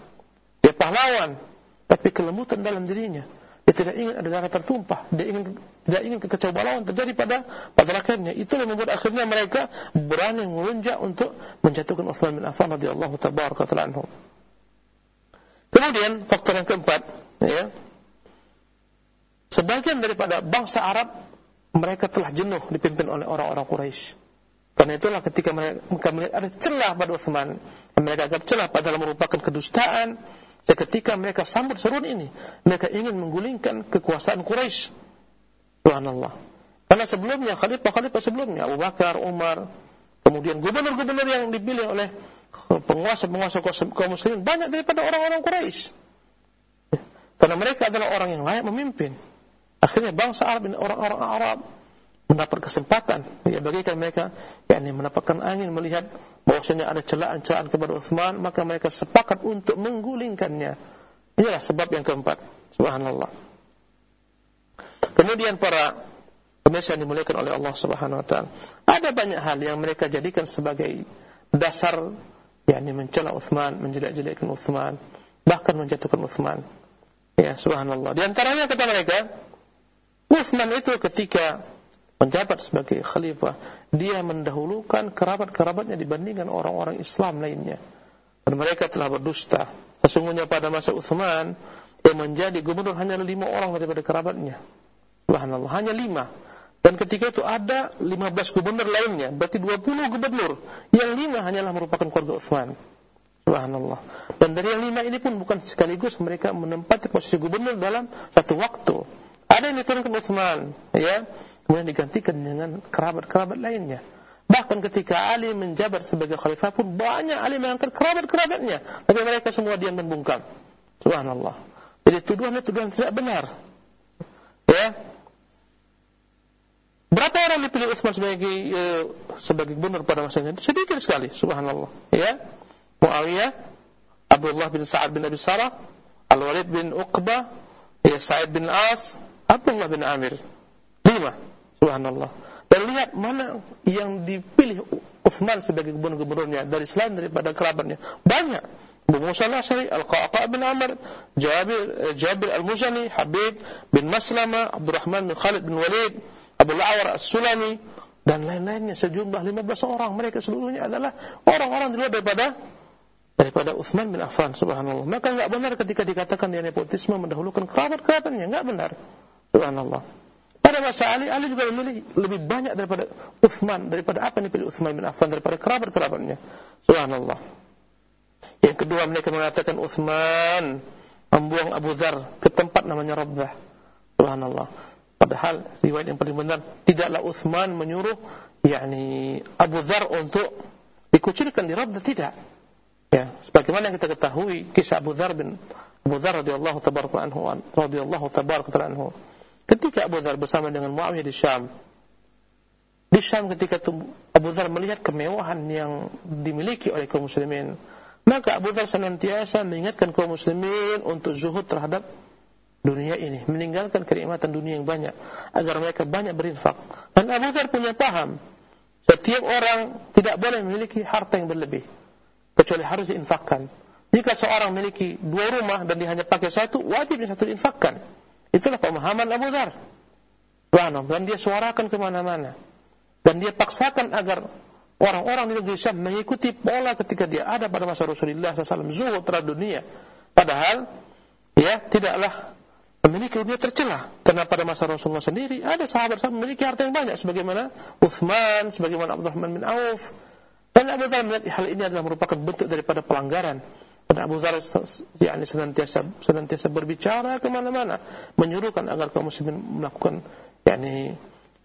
Dia pahlawan. Tapi kelembutan dalam dirinya. Dia tidak ingin ada darah tertumpah. Dia ingin tidak ingin kekecewaan terjadi pada pada rakyatnya. Itu yang membuat akhirnya mereka berani melunjak untuk menjatuhkan Utsman bin Affan radhiyallahu tabaraka anhu. Kemudian faktor yang keempat, ya, sebagian daripada bangsa Arab mereka telah jenuh dipimpin oleh orang-orang Quraisy. Karena itulah ketika mereka melihat ada celah pada Uthman, mereka agak celah padahal merupakan kedustaan. Seketika mereka sambut seruan ini, mereka ingin menggulingkan kekuasaan Quraisy. Subhanallah. Karena sebelumnya khalifah-khalifah sebelumnya Abu Bakar, Umar, kemudian gubernur-gubernur yang dipilih oleh penguasa-penguasa kaum muslimin banyak daripada orang-orang Quraisy. Karena mereka adalah orang yang layak memimpin. Akhirnya bangsa Arab dan orang-orang Arab mendapat kesempatan ya bagikan mereka yakni mendapatkan angin melihat bahwasanya ada celaan-celaan kepada Uthman maka mereka sepakat untuk menggulingkannya. Inilah sebab yang keempat. Subhanallah. Kemudian para pemirsa yang dimuliakan oleh Allah Subhanahu wa taala, ada banyak hal yang mereka jadikan sebagai dasar yakni mencela Uthman, menjelek-jelekkan Uthman, bahkan menjatuhkan Uthman. Ya, subhanallah. Di antaranya kata mereka, Uthman itu ketika menjabat sebagai khalifah, dia mendahulukan kerabat-kerabatnya dibandingkan orang-orang Islam lainnya. Dan mereka telah berdusta. Sesungguhnya pada masa Uthman, yang menjadi gubernur hanya lima orang daripada kerabatnya. Subhanallah, hanya lima. Dan ketika itu ada 15 gubernur lainnya, berarti 20 gubernur. Yang lima hanyalah merupakan keluarga Uthman. Subhanallah. Dan dari yang lima ini pun bukan sekaligus mereka menempati posisi gubernur dalam satu waktu. Ada yang diturunkan Uthman, ya, kemudian digantikan dengan kerabat-kerabat lainnya. Bahkan ketika Ali menjabat sebagai khalifah pun banyak Ali mengangkat kerabat-kerabatnya, tapi mereka semua diam dan bungkam. Subhanallah. Jadi tuduhan itu tuduhan tidak benar. Ya. Berapa orang dipilih Utsman sebagai uh, sebagai gubernur pada masanya? Sedikit sekali, subhanallah. Ya. Muawiyah, Abdullah bin Sa'ad bin Abi Sarah, Al-Walid bin Uqbah, ya Sa'id bin As, Abdullah bin Amir. Subhanallah. Dan lihat mana yang dipilih Uthman sebagai gubernur-gubernurnya dari selain daripada kerabatnya. Banyak. Abu Musa Al-Qaqa bin Amr, Jabir, eh, Jabir al-Muzani, Habib bin Maslama, Abdurrahman bin Khalid bin Walid, Abu La'awar as-Sulami, dan lain-lainnya sejumlah 15 orang. Mereka seluruhnya adalah orang-orang di luar daripada daripada Uthman bin Affan subhanallah. Maka enggak benar ketika dikatakan dia nepotisme mendahulukan kerabat-kerabatnya, enggak benar. Subhanallah. Pada masa Ali, Ali juga memilih lebih banyak daripada Uthman, daripada apa yang dipilih Uthman bin Affan, daripada kerabat-kerabatnya. Subhanallah. Yang kedua mereka mengatakan Uthman membuang Abu Dhar ke tempat namanya Rabbah. Subhanallah. Padahal riwayat yang paling benar tidaklah Uthman menyuruh yakni Abu Dhar untuk dikucilkan di Rabbah tidak. Ya, sebagaimana kita ketahui kisah Abu Dzar bin Abu Dzar radhiyallahu tabaraka anhu radhiyallahu tabaraka anhu. Ketika Abu Dzar bersama dengan Muawiyah di Syam. Di Syam ketika Abu Dzar melihat kemewahan yang dimiliki oleh kaum muslimin, maka Abu Dzar senantiasa mengingatkan kaum muslimin untuk zuhud terhadap dunia ini, meninggalkan kenikmatan dunia yang banyak agar mereka banyak berinfak. Dan Abu Dzar punya paham setiap orang tidak boleh memiliki harta yang berlebih kecuali harus diinfakkan. Jika seorang memiliki dua rumah dan dia hanya pakai satu, wajib yang satu diinfakkan. Itulah pemahaman Abu Dhar. Dan dia suarakan ke mana-mana. Dan dia paksakan agar orang-orang di negeri Syam mengikuti pola ketika dia ada pada masa Rasulullah SAW. Zuhud terhadap dunia. Padahal, ya, tidaklah memiliki dunia tercelah. Karena pada masa Rasulullah sendiri, ada sahabat-sahabat memiliki harta yang banyak. Sebagaimana Uthman, sebagaimana Abdurrahman bin Auf, dan Abu Dhar melihat hal ini adalah merupakan bentuk daripada pelanggaran. Dan Abu Dhar yakni senantiasa senantiasa berbicara ke mana-mana, menyuruhkan agar kaum muslimin melakukan yakni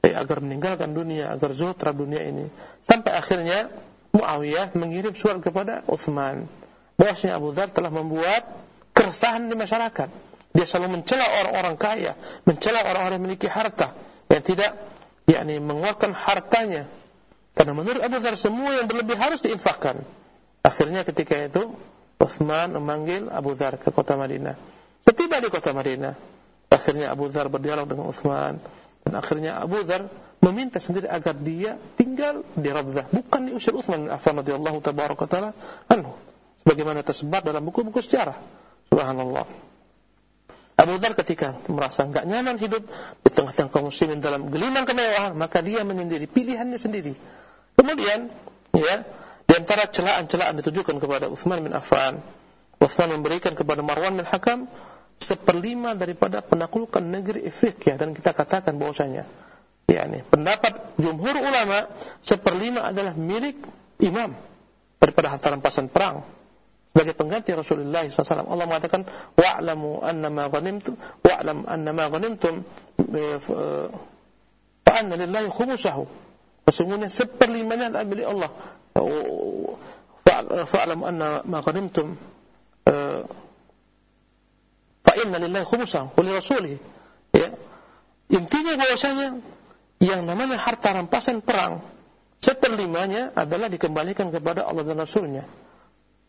eh, agar meninggalkan dunia, agar zuhud terhadap dunia ini. Sampai akhirnya Muawiyah mengirim surat kepada Uthman bahwasanya Abu Dhar telah membuat keresahan di masyarakat. Dia selalu mencela orang-orang kaya, mencela orang-orang yang memiliki harta yang tidak yakni mengeluarkan hartanya karena menurut Abu Dhar semua yang berlebih harus diinfakkan. Akhirnya ketika itu Uthman memanggil Abu Dhar ke kota Madinah. Setiba di kota Madinah, akhirnya Abu Dhar berdialog dengan Uthman dan akhirnya Abu Dhar meminta sendiri agar dia tinggal di Rabzah, bukan diusir Uthman bin Affan radhiyallahu tabaraka taala anhu. Sebagaimana tersebar dalam buku-buku sejarah. Subhanallah. Abu Dhar ketika merasa enggak nyaman hidup di tengah-tengah kaum muslimin dalam gelimang kemewahan, maka dia menyendiri pilihannya sendiri. Kemudian, ya, di antara celaan-celaan ditujukan kepada Uthman bin Affan, Uthman memberikan kepada Marwan bin Hakam seperlima daripada penaklukan negeri Afrika dan kita katakan bahwasanya yakni pendapat jumhur ulama seperlima adalah milik imam daripada harta rampasan perang sebagai pengganti Rasulullah SAW. Allah mengatakan wa'lamu annama ghanimtum wa'lam annama ghanimtum fa anna lillahi khumusahu. Sesungguhnya seperlimanya adalah milik Allah. Eh, fa inna lillahi khumusahu wa li rasulih. Ya. Intinya bahwasanya yang namanya harta rampasan perang seperlimanya adalah dikembalikan kepada Allah dan Rasulnya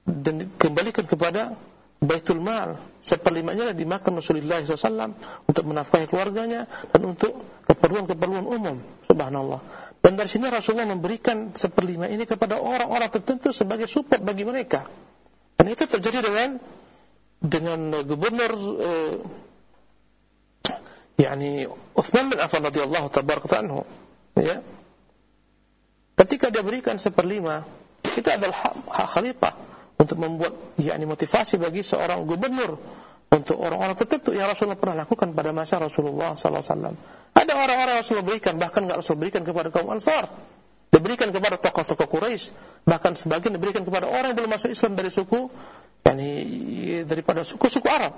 dan dikembalikan kepada Baitul Mal seperlimanya dimakan Rasulullah SAW untuk menafkahi keluarganya dan untuk keperluan-keperluan umum subhanallah dan dari sini Rasulullah memberikan seperlima ini kepada orang-orang tertentu sebagai support bagi mereka dan itu terjadi dengan dengan gubernur eh, yakni Uthman bin Affan radhiyallahu tabaraka anhu ya ketika dia berikan seperlima itu adalah hak, hak khalifah untuk membuat yakni motivasi bagi seorang gubernur untuk orang-orang tertentu yang Rasulullah pernah lakukan pada masa Rasulullah sallallahu alaihi wasallam. Ada orang-orang yang Rasulullah berikan bahkan enggak Rasul berikan kepada kaum Ansar. Diberikan kepada tokoh-tokoh Quraisy, bahkan sebagian diberikan kepada orang yang belum masuk Islam dari suku yakni daripada suku-suku Arab.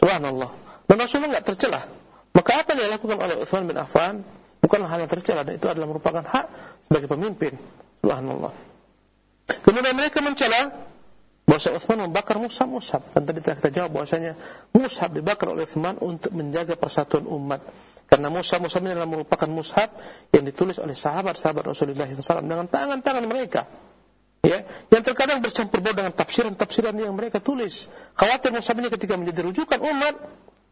Subhanallah. Dan Rasulullah enggak tercelah maka apa yang dilakukan oleh Utsman bin Affan bukanlah hal yang tercela dan itu adalah merupakan hak sebagai pemimpin. Subhanallah. Kemudian mereka mencela bahwa Utsman membakar Musab-Musab dan tadi telah kita jawab bahwasanya Musab dibakar oleh Utsman untuk menjaga persatuan umat. Karena Musab-Musab ini adalah merupakan mushaf yang ditulis oleh sahabat-sahabat Rasulullah SAW dengan tangan-tangan mereka. Ya, yang terkadang bercampur baur dengan tafsiran-tafsiran yang mereka tulis. Khawatir Musab ini ketika menjadi rujukan umat,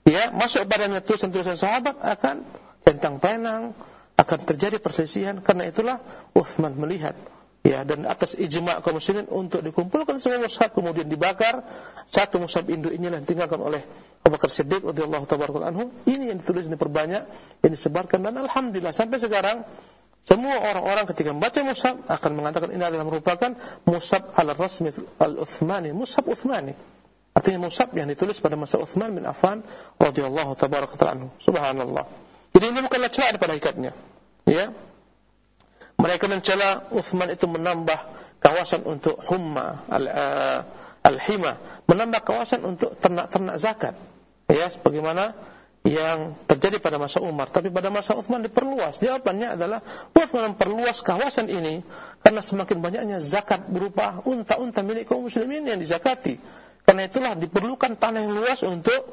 ya masuk badannya tulisan-tulisan sahabat akan tentang penang akan terjadi perselisihan karena itulah Uthman melihat ya dan atas ijma kaum muslimin untuk dikumpulkan semua mushaf kemudian dibakar satu mushaf induk inilah ditinggalkan oleh Abu Bakar Siddiq radhiyallahu tabaraka anhu ini yang ditulis diperbanyak yang disebarkan dan alhamdulillah sampai sekarang semua orang-orang ketika membaca mushaf akan mengatakan ini adalah merupakan mushaf al-rasmi al-Uthmani mushaf Uthmani Artinya musab yang ditulis pada masa Uthman bin Affan radhiyallahu tabaraka anhu. Subhanallah. Jadi ini bukanlah celah pada ikatnya. Ya. Mereka mencela Uthman itu menambah kawasan untuk humma al-hima, menambah kawasan untuk ternak-ternak zakat. Ya, sebagaimana yang terjadi pada masa Umar, tapi pada masa Uthman diperluas. Jawabannya adalah Uthman memperluas kawasan ini karena semakin banyaknya zakat berupa unta-unta milik kaum muslimin yang dizakati. Karena itulah diperlukan tanah yang luas untuk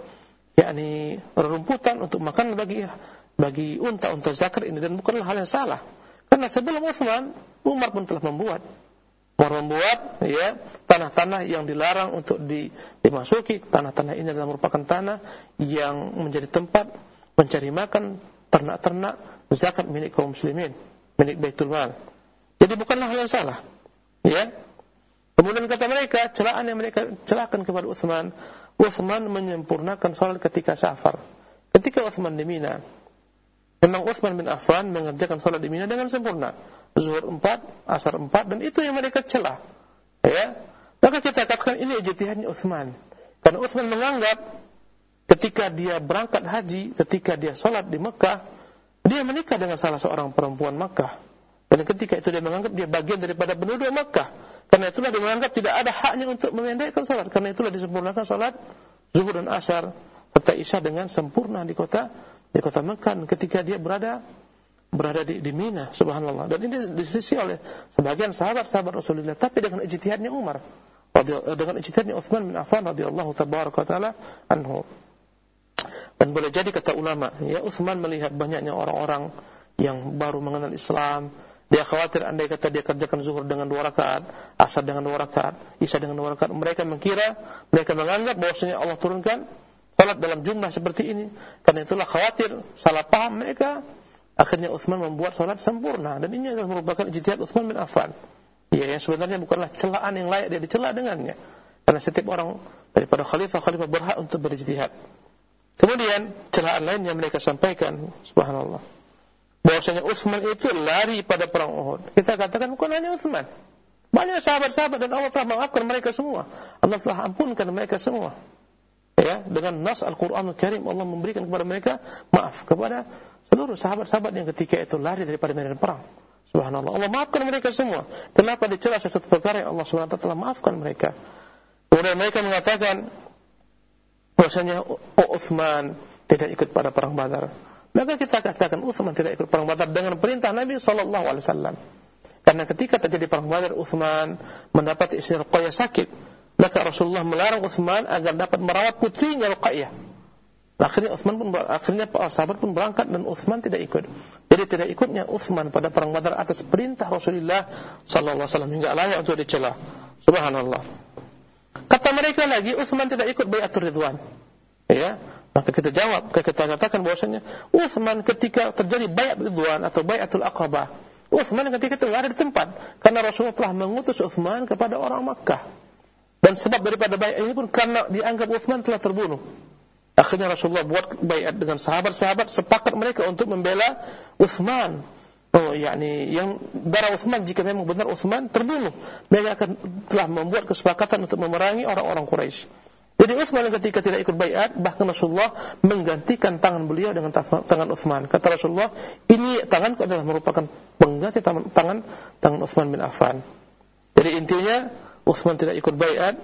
yakni rerumputan untuk makan bagi bagi unta-unta zakat ini dan bukanlah hal yang salah. Karena sebelum Utsman, Umar pun telah membuat membuat ya tanah-tanah yang dilarang untuk di, dimasuki. Tanah-tanah ini adalah merupakan tanah yang menjadi tempat mencari makan ternak-ternak zakat milik kaum muslimin, milik Baitul Mal. Jadi bukanlah hal yang salah. Ya, Kemudian kata mereka, celaan yang mereka celahkan kepada Uthman, Uthman menyempurnakan salat ketika safar. Ketika Uthman di Mina, memang Uthman bin Affan mengerjakan salat di Mina dengan sempurna. Zuhur 4, asar 4, dan itu yang mereka celah. Ya, Maka kita katakan ini ijtihadnya Uthman. Karena Uthman menganggap ketika dia berangkat haji, ketika dia salat di Mekah, dia menikah dengan salah seorang perempuan Mekah. Dan ketika itu dia menganggap dia bagian daripada penduduk Mekah. Karena itulah dia menganggap tidak ada haknya untuk memendekkan salat. Karena itulah disempurnakan salat zuhur dan asar serta isya dengan sempurna di kota di kota Mekah ketika dia berada berada di, di Mina subhanallah dan ini disisi oleh sebagian sahabat-sahabat Rasulullah tapi dengan ijtihadnya Umar dengan ijtihadnya Utsman bin Affan radhiyallahu tabaraka taala anhu dan boleh jadi kata ulama ya Utsman melihat banyaknya orang-orang yang baru mengenal Islam dia khawatir andai kata dia kerjakan zuhur dengan dua rakaat, asar dengan dua rakaat, isya dengan dua rakaat. Mereka mengira, mereka menganggap bahwasanya Allah turunkan salat dalam jumlah seperti ini. Karena itulah khawatir salah paham mereka. Akhirnya Uthman membuat salat sempurna dan ini adalah merupakan ijtihad Uthman bin Affan. Ya, yang sebenarnya bukanlah celaan yang layak dia dicela dengannya. Karena setiap orang daripada khalifah-khalifah berhak untuk berijtihad. Kemudian celaan lain yang mereka sampaikan, subhanallah bahwasanya Utsman itu lari pada perang Uhud. Kita katakan bukan hanya Utsman. Banyak sahabat-sahabat dan Allah telah maafkan mereka semua. Allah telah ampunkan mereka semua. Ya, dengan nas Al-Qur'an Al Karim Allah memberikan kepada mereka maaf kepada seluruh sahabat-sahabat yang ketika itu lari daripada medan perang. Subhanallah. Allah maafkan mereka semua. Kenapa dicela sesuatu perkara yang Allah SWT telah maafkan mereka? Kemudian mereka mengatakan bahwasanya Uthman tidak ikut pada perang Badar. Maka kita katakan Uthman tidak ikut perang Badar dengan perintah Nabi sallallahu alaihi wasallam. Karena ketika terjadi perang Badar Uthman mendapat istri Ruqayyah sakit, maka Rasulullah melarang Uthman agar dapat merawat putrinya Ruqayyah. Akhirnya Uthman pun akhirnya para sahabat pun berangkat dan Uthman tidak ikut. Jadi tidak ikutnya Uthman pada perang Badar atas perintah Rasulullah sallallahu alaihi wasallam hingga layak untuk dicela. Subhanallah. Kata mereka lagi Uthman tidak ikut bayatul ridwan. Ya, maka kita jawab, kita katakan bahwasanya Uthman ketika terjadi bayat ridwan atau bayatul aqabah, Uthman ketika itu ada di tempat karena Rasulullah telah mengutus Uthman kepada orang Makkah. Dan sebab daripada bayat ini pun karena dianggap Uthman telah terbunuh. Akhirnya Rasulullah buat bayat dengan sahabat-sahabat sepakat mereka untuk membela Uthman. Oh, yakni yang darah Uthman jika memang benar Uthman terbunuh, mereka akan telah membuat kesepakatan untuk memerangi orang-orang Quraisy. Jadi Uthman ketika tidak ikut bayat, bahkan Rasulullah menggantikan tangan beliau dengan tangan Uthman. Kata Rasulullah, ini tanganku adalah merupakan pengganti tangan tangan, Uthman bin Affan. Jadi intinya Uthman tidak ikut bayat,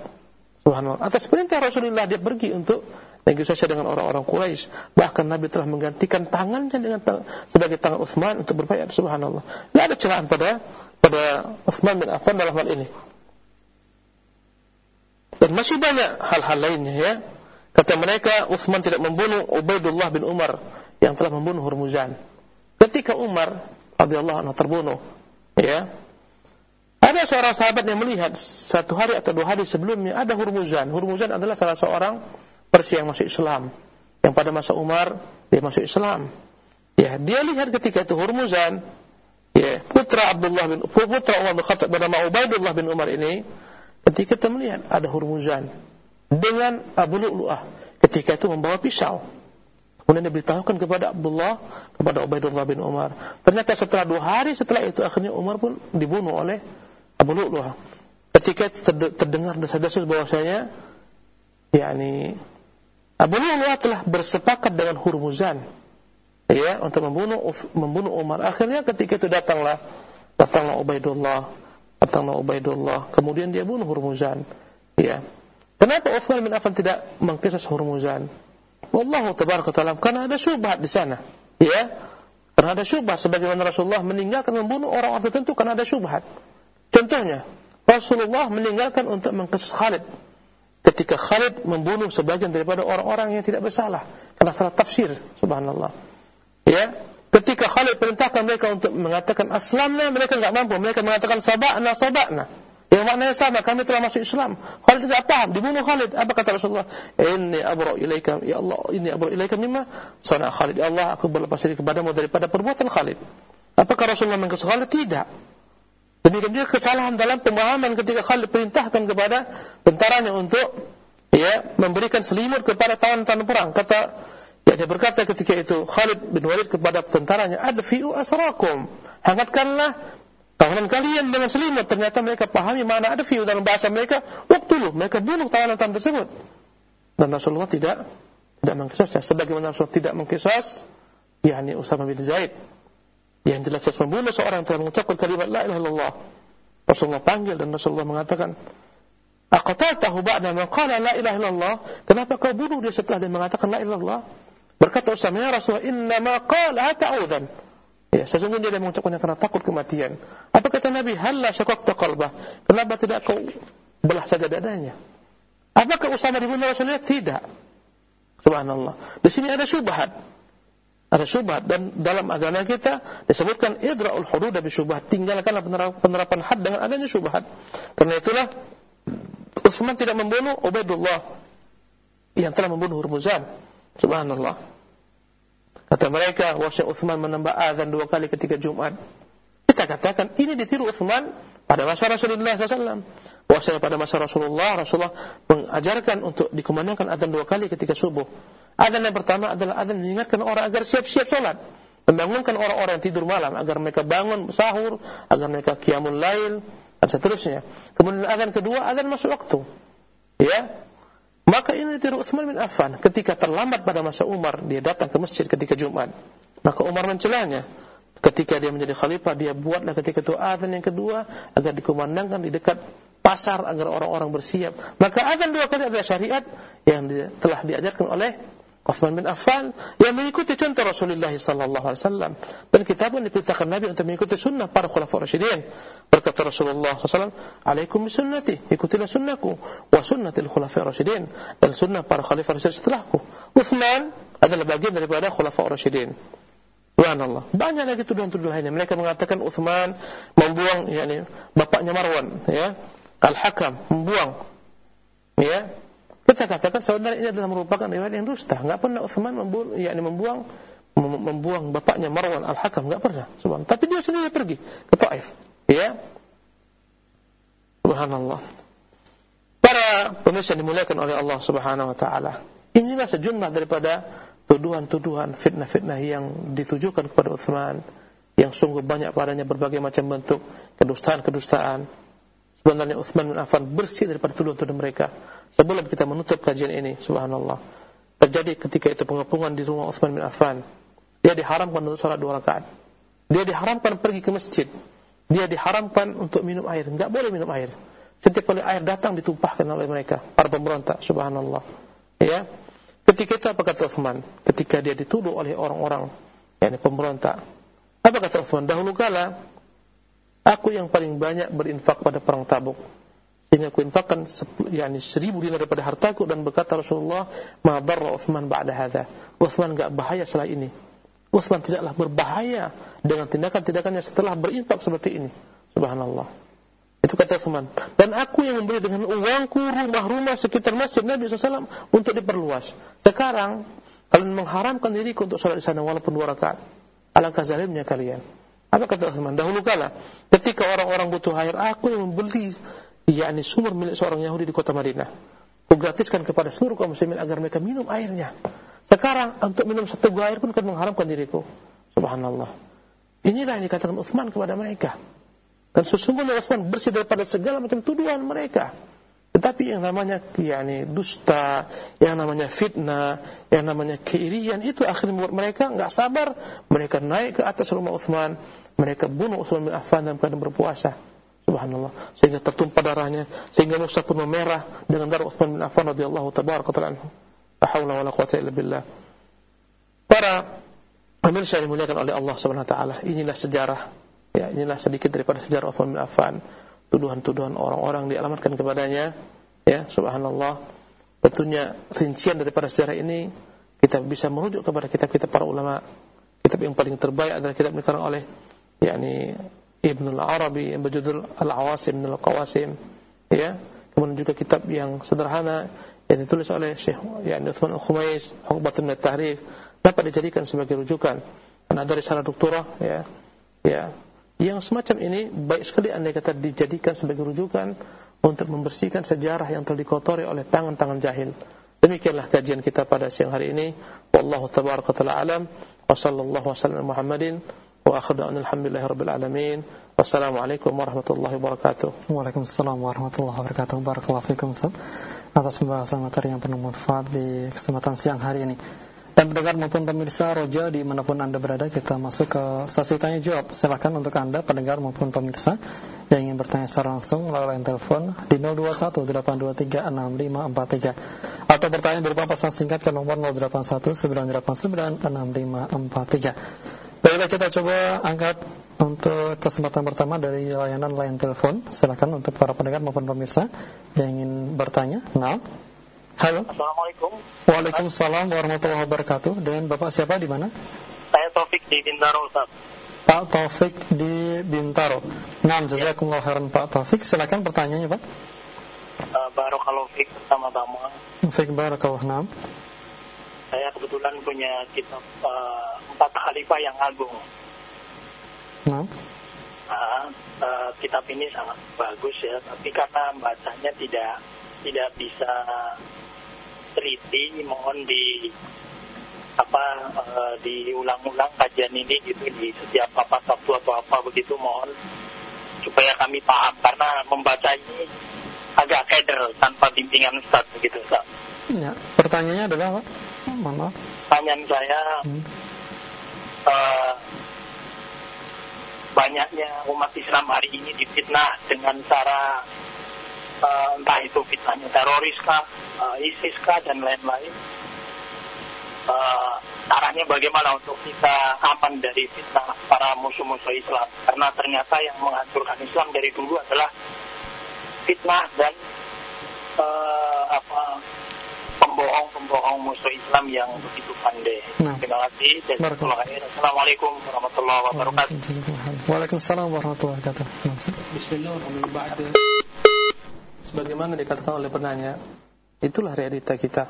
subhanallah. Atas perintah Rasulullah dia pergi untuk negosiasi dengan orang-orang Quraisy. Bahkan Nabi telah menggantikan tangannya dengan tang sebagai tangan Uthman untuk berbayar. Subhanallah. Tidak ada celaan pada pada Uthman bin Affan dalam hal ini. Dan masih banyak hal-hal lainnya ya. Kata mereka Uthman tidak membunuh Ubaidullah bin Umar yang telah membunuh Hurmuzan. Ketika Umar radhiyallahu anhu terbunuh, ya. Ada seorang sahabat yang melihat satu hari atau dua hari sebelumnya ada Hurmuzan. Hurmuzan adalah salah seorang Persia yang masuk Islam. Yang pada masa Umar dia masuk Islam. Ya, dia lihat ketika itu Hurmuzan, ya, putra Abdullah bin putra Umar bin Khattab bernama Ubaidullah bin Umar ini, ketika kita melihat ada Hurmuzan dengan Abu Lu'lu'ah ketika itu membawa pisau. Kemudian diberitahukan kepada Abdullah, kepada Ubaidullah bin Umar. Ternyata setelah dua hari setelah itu akhirnya Umar pun dibunuh oleh Abu Lu'lu'ah. Ketika terdengar desas-desus bahwasanya yakni Abu Lu'lu'ah telah bersepakat dengan Hurmuzan ya untuk membunuh membunuh Umar. Akhirnya ketika itu datanglah datanglah Ubaidullah, datanglah Ubaidullah, kemudian dia bunuh Hurmuzan. Ya. Kenapa Uthman bin Affan tidak mengkisah Hurmuzan? Wallahu tabaraka taala karena ada syubhat di sana. Ya. Karena ada syubhat sebagaimana Rasulullah meninggalkan membunuh orang-orang tertentu karena ada syubhat. Contohnya, Rasulullah meninggalkan untuk mengkisah Khalid. Ketika Khalid membunuh sebagian daripada orang-orang yang tidak bersalah karena salah tafsir subhanallah. Ya ketika Khalid perintahkan mereka untuk mengatakan aslamna mereka enggak mampu. Mereka mengatakan sabakna sabakna. Yang maknanya sama kami telah masuk Islam. Khalid tidak paham dibunuh Khalid. Apa kata Rasulullah? Inni abra ilaika ya Allah inni abra ilaika mimma sana Khalid. Ya Allah aku berlepas diri kepadamu daripada perbuatan Khalid. Apakah Rasulullah mengkhusus Khalid? Tidak Demikian juga kesalahan dalam pemahaman ketika Khalid perintahkan kepada tentaranya untuk ya memberikan selimut kepada tawanan-tawanan perang. Kata ya dia berkata ketika itu Khalid bin Walid kepada tentaranya, "Adfi'u asrakum." Hangatkanlah tawanan kalian dengan selimut. Ternyata mereka pahami mana adfi'u dalam bahasa mereka, "Waqtuluh." Mereka bunuh tawanan-tawanan tersebut. Dan Rasulullah tidak tidak mengkisasnya sebagaimana Rasulullah tidak mengkisas yakni Usama bin Zaid yang jelas jelas membunuh seorang yang telah mengucapkan kalimat la ilaha illallah. Rasulullah panggil dan Rasulullah mengatakan, "Aqataltahu ba'da ma qala la ilaha illallah?" Kenapa kau bunuh dia setelah dia mengatakan la ilaha illallah? Berkata Usama, "Ya Rasulullah, inna ma qala ta'udzan." Ya, sesungguhnya dia mengucapkannya karena takut kematian. Apa kata Nabi? Halla syaqaqta qalbah. Kenapa tidak kau belah saja dadanya? Apakah Usama dibunuh Rasulullah? Tidak. Subhanallah. Di sini ada syubhat ada syubhat dan dalam agama kita disebutkan idra'ul hudud bi syubhat. Tinggalkanlah penerapan had dengan adanya syubhat. Karena itulah Utsman tidak membunuh Ubaidullah yang telah membunuh Hurmuzan. Subhanallah. Kata mereka wahai Utsman menambah azan dua kali ketika Jumat. Kita katakan ini ditiru Utsman pada masa Rasulullah SAW bahwasanya pada masa Rasulullah Rasulullah mengajarkan untuk dikumandangkan azan dua kali ketika subuh Azan yang pertama adalah azan mengingatkan orang agar siap-siap sholat. Membangunkan orang-orang yang tidur malam agar mereka bangun sahur, agar mereka qiyamul lail dan seterusnya. Kemudian azan kedua azan masuk waktu. Ya. Maka ini ditiru Utsman bin Affan ketika terlambat pada masa Umar dia datang ke masjid ketika Jumat. Maka Umar mencelanya. Ketika dia menjadi khalifah, dia buatlah ketika itu azan yang kedua agar dikumandangkan di dekat pasar agar orang-orang bersiap. Maka azan dua kali adalah syariat yang telah diajarkan oleh Uthman bin Affan yang mengikuti contoh Rasulullah sallallahu alaihi wasallam dan kita pun diperintahkan Nabi untuk mengikuti sunnah para khulafaur rasyidin berkata Rasulullah sallallahu alaikum bisunnati ikutilah sunnahku wa sunnatil khulafaur rasyidin dan sunnah para khalifah rasyidin setelahku Uthman adalah bagian daripada khulafaur rasyidin Allah. Banyak lagi tuduhan-tuduhan lainnya. Mereka mengatakan Uthman membuang yakni bapaknya Marwan, ya. Al-Hakam membuang ya kita katakan saudara ini adalah merupakan riwayat yang dusta. Enggak pernah Utsman membuang, yakni membuang membuang bapaknya Marwan Al-Hakam, enggak pernah. Subhan. Tapi dia sendiri pergi ke Taif. Ya. Subhanallah. Para pemirsa dimuliakan oleh Allah Subhanahu wa taala. Inilah sejumlah daripada tuduhan-tuduhan, fitnah-fitnah yang ditujukan kepada Utsman yang sungguh banyak padanya berbagai macam bentuk kedustaan-kedustaan Sebenarnya Uthman bin Affan bersih daripada tuduhan-tuduhan mereka. Sebelum kita menutup kajian ini, subhanallah. Terjadi ketika itu pengepungan di rumah Uthman bin Affan. Dia diharamkan untuk sholat dua rakaat. Dia diharamkan pergi ke masjid. Dia diharamkan untuk minum air. Enggak boleh minum air. Setiap kali air datang ditumpahkan oleh mereka. Para pemberontak, subhanallah. Ya. Ketika itu apa kata Uthman? Ketika dia dituduh oleh orang-orang, yakni pemberontak. Apa kata Uthman? Dahulu kala Aku yang paling banyak berinfak pada perang Tabuk. Sehingga aku infakkan yani seribu dinar daripada hartaku dan berkata Rasulullah, "Ma darra Utsman ba'da hadza." Utsman enggak bahaya setelah ini. Utsman tidaklah berbahaya dengan tindakan-tindakannya setelah berinfak seperti ini. Subhanallah. Itu kata Utsman. Dan aku yang memberi dengan uangku rumah-rumah sekitar masjid Nabi SAW untuk diperluas. Sekarang kalian mengharamkan diriku untuk sholat di sana walaupun dua rakaat. Alangkah zalimnya kalian. Apa kata Uthman? Dahulu kala, ketika orang-orang butuh air, aku yang membeli yakni sumur milik seorang Yahudi di kota Madinah. Kugratiskan kepada seluruh kaum muslimin agar mereka minum airnya. Sekarang untuk minum satu gua air pun kan mengharamkan diriku. Subhanallah. Inilah yang dikatakan Uthman kepada mereka. Dan sesungguhnya Uthman bersih daripada segala macam tuduhan mereka. Tetapi yang namanya yakni dusta, yang namanya fitnah, yang namanya keirian itu akhirnya membuat mereka enggak sabar, mereka naik ke atas rumah Utsman, mereka bunuh Utsman bin Affan dalam keadaan berpuasa. Subhanallah. Sehingga tertumpah darahnya, sehingga Musa pun memerah dengan darah Utsman bin Affan radhiyallahu tabaraka taala anhu. La haula wala quwata illa billah. Para pemirsa yang dimuliakan oleh Allah Subhanahu wa taala, inilah sejarah ya, inilah sedikit daripada sejarah Utsman bin Affan tuduhan-tuduhan orang-orang dialamatkan kepadanya ya subhanallah. Tentunya rincian daripada sejarah ini kita bisa merujuk kepada kitab-kitab para ulama. Kitab yang paling terbaik adalah kitab yang dikarang oleh yakni Ibnu Al-Arabi yang berjudul Al-Awasim Al Qawasim ya. Kemudian juga kitab yang sederhana yang ditulis oleh Syekh yakni Uthman Al-Khumais Hukubatun Tahrif dapat dijadikan sebagai rujukan. Dan ada risalah doktorah ya ya yang semacam ini baik sekali andai kata dijadikan sebagai rujukan untuk membersihkan sejarah yang telah dikotori oleh tangan-tangan jahil. Demikianlah kajian kita pada siang hari ini. Wallahu tabaraka taala alam wa sallallahu wasallam Muhammadin wa akhiru alhamdulillahi rabbil alamin. Wassalamualaikum warahmatullahi wabarakatuh.
Waalaikumsalam warahmatullahi wabarakatuh. Barakallahu fikum Ustaz atas pembahasan materi yang penuh manfaat di kesempatan siang hari ini. Dan pendengar maupun pemirsa Roja di mana pun Anda berada, kita masuk ke sesi tanya jawab. Silakan untuk Anda, pendengar maupun pemirsa yang ingin bertanya secara langsung line telepon di 0218236543 atau bertanya berupa pesan singkat ke nomor 0819896543. Baiklah kita coba angkat untuk kesempatan pertama dari layanan line telepon. Silakan untuk para pendengar maupun pemirsa yang ingin bertanya. Nah. Halo.
Assalamualaikum.
Waalaikumsalam warahmatullahi wabarakatuh. Dan Bapak siapa di mana?
Saya Taufik di Bintaro, Ustaz.
Pak Taufik di Bintaro. Nah, jazakumullah khairan Pak Taufik. Silakan pertanyaannya, Pak.
Uh, Barakallahu Fik pertama-tama.
Fik Barakallahu Nam.
Saya kebetulan punya kitab uh, Empat Khalifah yang Agung.
Nah.
Uh, uh, kitab ini sangat bagus ya, tapi karena bacanya tidak tidak bisa teliti mohon di apa uh, diulang-ulang kajian ini gitu di setiap apa Sabtu atau apa begitu mohon supaya kami paham karena membaca ini agak keder tanpa bimbingan Ustaz begitu Ustaz.
Ya, pertanyaannya adalah apa? Mana?
Pertanyaan saya hmm. uh, banyaknya umat Islam hari ini difitnah dengan cara uh, entah itu fitnahnya teroris kah, uh, ISIS kah dan lain-lain. Uh, caranya bagaimana untuk kita aman dari fitnah para musuh-musuh Islam? Karena ternyata yang menghancurkan Islam dari dulu adalah fitnah dan uh, apa pembohong-pembohong musuh Islam yang begitu pandai. Nah. Terima kasih. Assalamualaikum warahmatullahi wabarakatuh.
Waalaikumsalam warahmatullahi wabarakatuh.
Bismillahirrahmanirrahim. Sebagaimana dikatakan oleh penanya, itulah realita kita.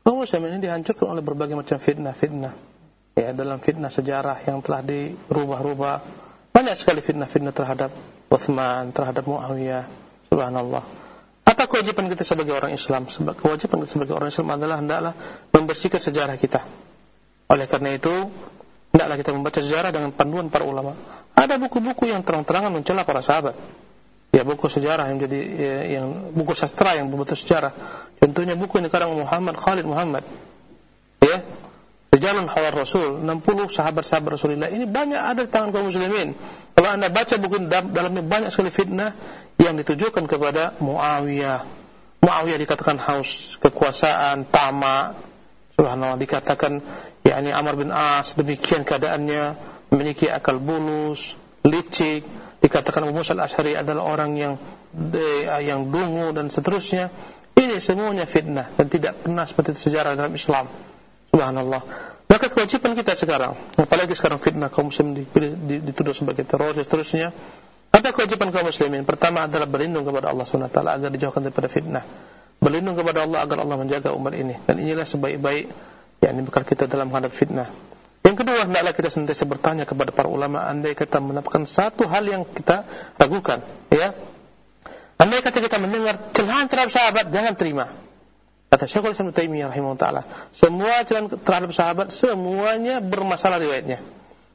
Kaum muslimin ini dihancurkan oleh berbagai macam fitnah-fitnah. Ya, dalam fitnah sejarah yang telah dirubah-rubah. Banyak sekali fitnah-fitnah terhadap Uthman, terhadap Muawiyah. Subhanallah. Apa kewajiban kita sebagai orang Islam? Kewajiban kita sebagai orang Islam adalah hendaklah membersihkan sejarah kita. Oleh karena itu, hendaklah kita membaca sejarah dengan panduan para ulama. Ada buku-buku yang terang-terangan mencela para sahabat. Ya buku sejarah yang jadi ya, yang buku sastra yang berbentuk sejarah. Contohnya buku ini karang Muhammad Khalid Muhammad. Ya. Rijalun Hawar Rasul, 60 sahabat-sahabat Rasulullah. Ini banyak ada di tangan kaum muslimin. Kalau Anda baca buku dalamnya banyak sekali fitnah yang ditujukan kepada Muawiyah. Muawiyah dikatakan haus kekuasaan, tamak. Subhanallah dikatakan yakni Amr bin As demikian keadaannya, memiliki akal bulus, licik, dikatakan Abu Musa al-Ash'ari adalah orang yang yang dungu dan seterusnya. Ini semuanya fitnah dan tidak pernah seperti itu sejarah dalam Islam. Subhanallah. Maka kewajiban kita sekarang, apalagi sekarang fitnah kaum muslim dituduh sebagai teroris seterusnya, apa kewajiban kaum muslimin? Pertama adalah berlindung kepada Allah SWT agar dijauhkan daripada fitnah. Berlindung kepada Allah agar Allah menjaga umat ini. Dan inilah sebaik-baik yang bekal kita dalam menghadap fitnah. Yang kedua, hendaklah kita sentiasa bertanya kepada para ulama andai kata mendapatkan satu hal yang kita ragukan, ya. Andai kata kita mendengar celahan terhadap sahabat, jangan terima. Kata Syekhul Islam Taimiyah rahimahullah semua celahan terhadap sahabat semuanya bermasalah riwayatnya.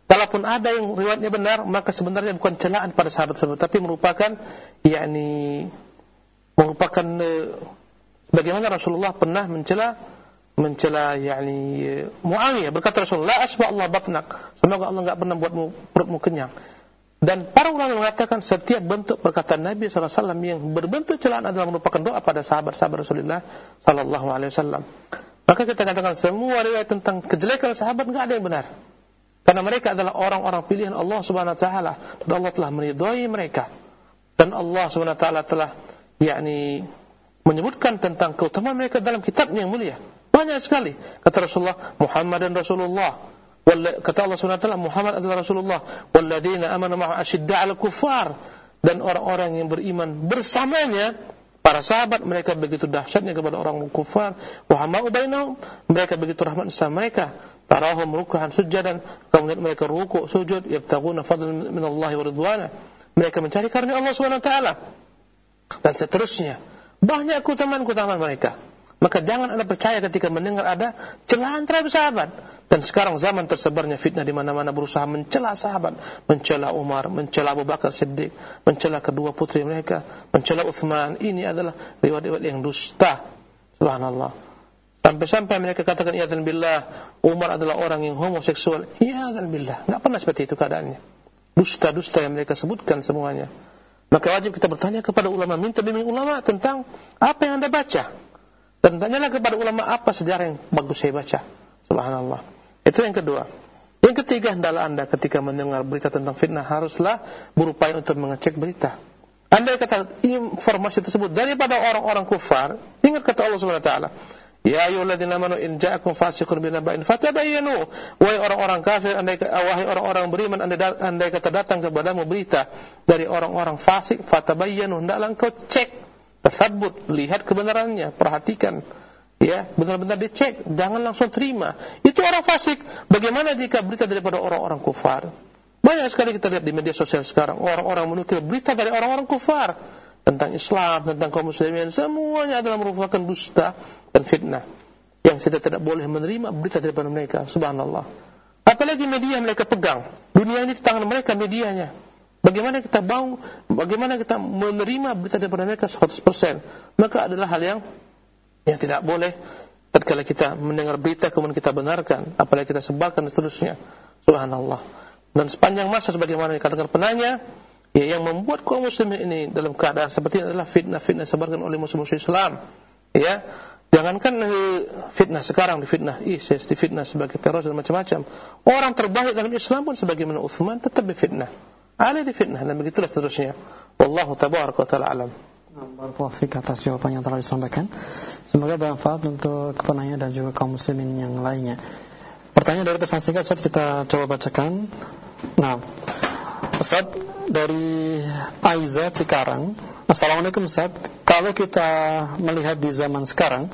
Kalaupun ada yang riwayatnya benar, maka sebenarnya bukan celaan pada sahabat tersebut, tapi merupakan yakni merupakan e, bagaimana Rasulullah pernah mencela mencela yakni Muawiyah berkata Rasulullah la asba Allah batnak semoga Allah enggak pernah buatmu perutmu kenyang dan para ulama mengatakan setiap bentuk perkataan Nabi SAW yang berbentuk celaan adalah merupakan doa pada sahabat-sahabat Rasulullah SAW. Maka kita katakan semua riwayat tentang kejelekan sahabat enggak ada yang benar. Karena mereka adalah orang-orang pilihan Allah Subhanahu wa taala dan Allah telah meridhai mereka. Dan Allah Subhanahu wa taala telah yakni menyebutkan tentang keutamaan mereka dalam kitabnya yang mulia. Banyak sekali kata Rasulullah Muhammad dan Rasulullah. Kata Allah taala Muhammad adalah Rasulullah walladzina amanu ma'a asyidda 'alal kuffar dan orang-orang yang beriman bersamanya Para sahabat mereka begitu dahsyatnya kepada orang kufar, wa hamau bainahum, mereka begitu rahmat sama mereka. Tarahum rukuhan sujadan, kemudian mereka ruku, sujud, yabtaguna fadlan min Allah wa ridwana. Mereka mencari karunia Allah Subhanahu wa taala. Dan seterusnya. Banyak keutamaan-keutamaan mereka. Maka jangan Anda percaya ketika mendengar ada celahan terhadap sahabat. Dan sekarang zaman tersebarnya fitnah di mana-mana berusaha mencela sahabat, mencela Umar, mencela Abu Bakar Siddiq, mencela kedua putri mereka, mencela Uthman. Ini adalah riwayat-riwayat yang dusta. Subhanallah. Sampai-sampai mereka katakan ya billah, Umar adalah orang yang homoseksual. Ya billah, enggak pernah seperti itu keadaannya. Dusta-dusta yang mereka sebutkan semuanya. Maka wajib kita bertanya kepada ulama, minta bimbing ulama tentang apa yang Anda baca. Dan tanyalah kepada ulama apa sejarah yang bagus saya baca. Subhanallah. Itu yang kedua. Yang ketiga, adalah anda ketika mendengar berita tentang fitnah, haruslah berupaya untuk mengecek berita. Anda kata informasi tersebut daripada orang-orang kufar, ingat kata Allah Subhanahu wa taala, Ya ayyuhalladzina amanu in ja'akum fasiqun binaba'in fatabayyanu. Wahai orang-orang kafir, andai wahai orang-orang beriman, andai, andai kata datang kepadamu berita dari orang-orang fasik, fatabayyanu, hendaklah engkau cek Tersebut, lihat kebenarannya, perhatikan. Ya, benar-benar dicek, jangan langsung terima. Itu orang fasik. Bagaimana jika berita daripada orang-orang kufar? Banyak sekali kita lihat di media sosial sekarang, orang-orang menukil berita dari orang-orang kufar tentang Islam, tentang kaum muslimin, semuanya adalah merupakan dusta dan fitnah. Yang kita tidak boleh menerima berita daripada mereka, subhanallah. Apalagi media yang mereka pegang. Dunia ini di tangan mereka medianya. Bagaimana kita bau, bagaimana kita menerima berita daripada mereka 100%. Maka adalah hal yang yang tidak boleh tatkala kita mendengar berita kemudian kita benarkan, apalagi kita sebarkan dan seterusnya. Subhanallah. Dan sepanjang masa sebagaimana dikatakan penanya, ya yang membuat kaum muslimin ini dalam keadaan seperti ini adalah fitnah-fitnah sebarkan oleh musuh-musuh Islam. Ya, Jangankan fitnah sekarang di fitnah ISIS, di fitnah sebagai teroris dan macam-macam. Orang terbaik dalam Islam pun sebagaimana Uthman tetap difitnah. Ali difitnah dan begitulah seterusnya. Wallahu tabaraka wa ta'ala alam.
Barakallahu fiik atas jawaban yang telah disampaikan. Semoga bermanfaat untuk penanya dan juga kaum muslimin yang lainnya. Pertanyaan dari pesan singkat Ustaz kita coba bacakan. Nah, Ustaz dari Aiza Cikarang. Assalamualaikum Ustaz. Kalau kita melihat di zaman sekarang,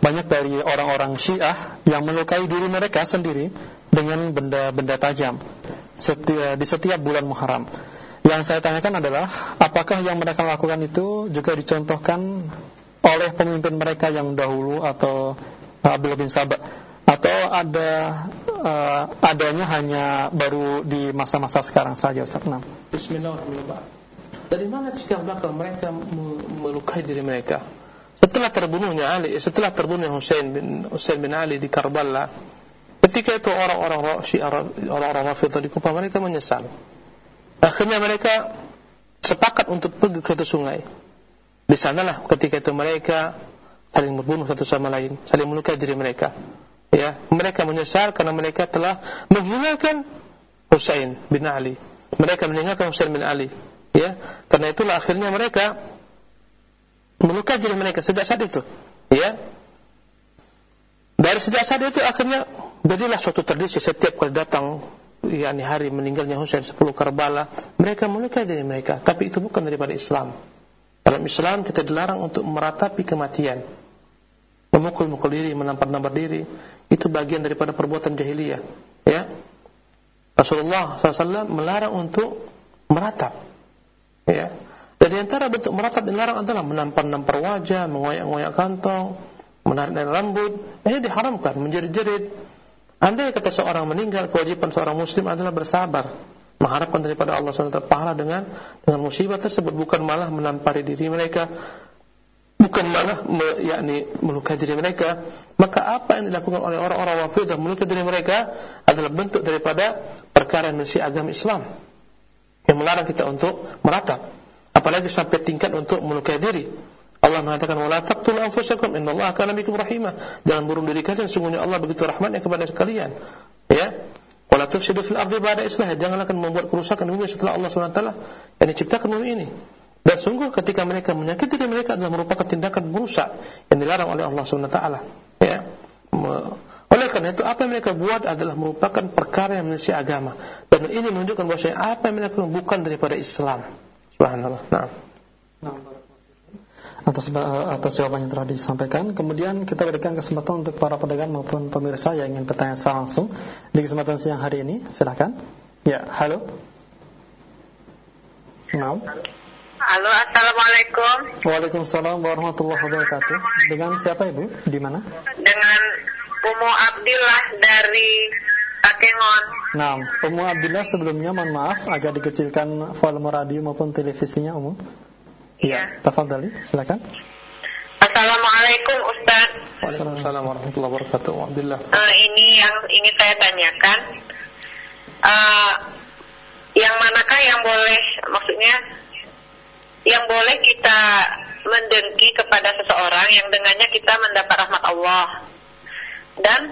banyak dari orang-orang Syiah yang melukai diri mereka sendiri dengan benda-benda tajam di setiap bulan Muharram. Yang saya tanyakan adalah, apakah yang mereka lakukan itu juga dicontohkan oleh pemimpin mereka yang dahulu atau uh, Abdullah bin Sabah atau ada uh, adanya hanya baru di masa-masa sekarang saja Ustaz? Nah.
Bismillahirrahmanirrahim. Dari mana cikal bakal mereka melukai diri mereka? Setelah terbunuhnya Ali, setelah terbunuhnya Hussein bin Hussein bin Ali di Karbala, ketika itu orang-orang orang-orang Rafidah di Kufah mereka menyesal. Akhirnya mereka sepakat untuk pergi ke suatu sungai. Di sanalah ketika itu mereka saling membunuh satu sama lain, saling melukai diri mereka. Ya, mereka menyesal karena mereka telah menghinakan Husain bin Ali. Mereka meninggalkan Husain bin Ali. Ya, karena itulah akhirnya mereka melukai diri mereka sejak saat itu. Ya. Dari sejak saat itu akhirnya jadilah suatu tradisi setiap kali datang yakni hari meninggalnya Husain 10 Karbala, mereka melukai diri mereka, tapi itu bukan daripada Islam. Dalam Islam kita dilarang untuk meratapi kematian. Memukul-mukul diri, menampar-nampar diri, itu bagian daripada perbuatan jahiliyah. Ya. Rasulullah SAW melarang untuk meratap. Ya. Dan antara bentuk meratap yang dilarang adalah menampar-nampar wajah, mengoyak-ngoyak kantong, menarik rambut. Ini diharamkan, menjerit-jerit, Andai kata seorang meninggal, kewajiban seorang muslim adalah bersabar, mengharapkan daripada Allah SWT pahala dengan dengan musibah tersebut, bukan malah menampari diri mereka, bukan malah me, yakni melukai diri mereka. Maka apa yang dilakukan oleh orang-orang wafidah melukai diri mereka adalah bentuk daripada perkara yang agama Islam. Yang melarang kita untuk meratap, apalagi sampai tingkat untuk melukai diri. Allah mengatakan wala taqtulu anfusakum innallaha kana bikum rahimah. Jangan bunuh diri kalian sungguhnya Allah begitu rahmatnya kepada kalian. Ya. Wala tufsidu fil ardi ba'da islahiha. Janganlah akan membuat kerusakan di bumi setelah Allah SWT yang diciptakan bumi ini. Dan sungguh ketika mereka menyakiti diri mereka adalah merupakan tindakan merusak yang dilarang oleh Allah SWT. Ya. Oleh karena itu apa yang mereka buat adalah merupakan perkara yang menyelisih agama. Dan ini menunjukkan bahwa apa yang mereka lakukan bukan daripada Islam. Subhanallah. Nah.
Atas atas jawaban yang telah disampaikan. Kemudian kita berikan kesempatan untuk para pedagang maupun pemirsa yang ingin bertanya secara langsung di kesempatan siang hari ini. Silakan. Ya, halo.
Nah. Halo, assalamualaikum.
Waalaikumsalam warahmatullahi wabarakatuh. Dengan siapa ibu? Di mana?
Dengan Umu Abdillah dari Takengon.
Nah, Umu Abdillah sebelumnya mohon maaf agak dikecilkan volume radio maupun televisinya Umu. Iya, tafadhali, silakan.
Assalamualaikum Ustaz.
Waalaikumsalam warahmatullahi wabarakatuh. Alhamdulillah.
Uh, ini yang ingin saya tanyakan. Uh, yang manakah yang boleh maksudnya yang boleh kita mendengki kepada seseorang yang dengannya kita mendapat rahmat Allah dan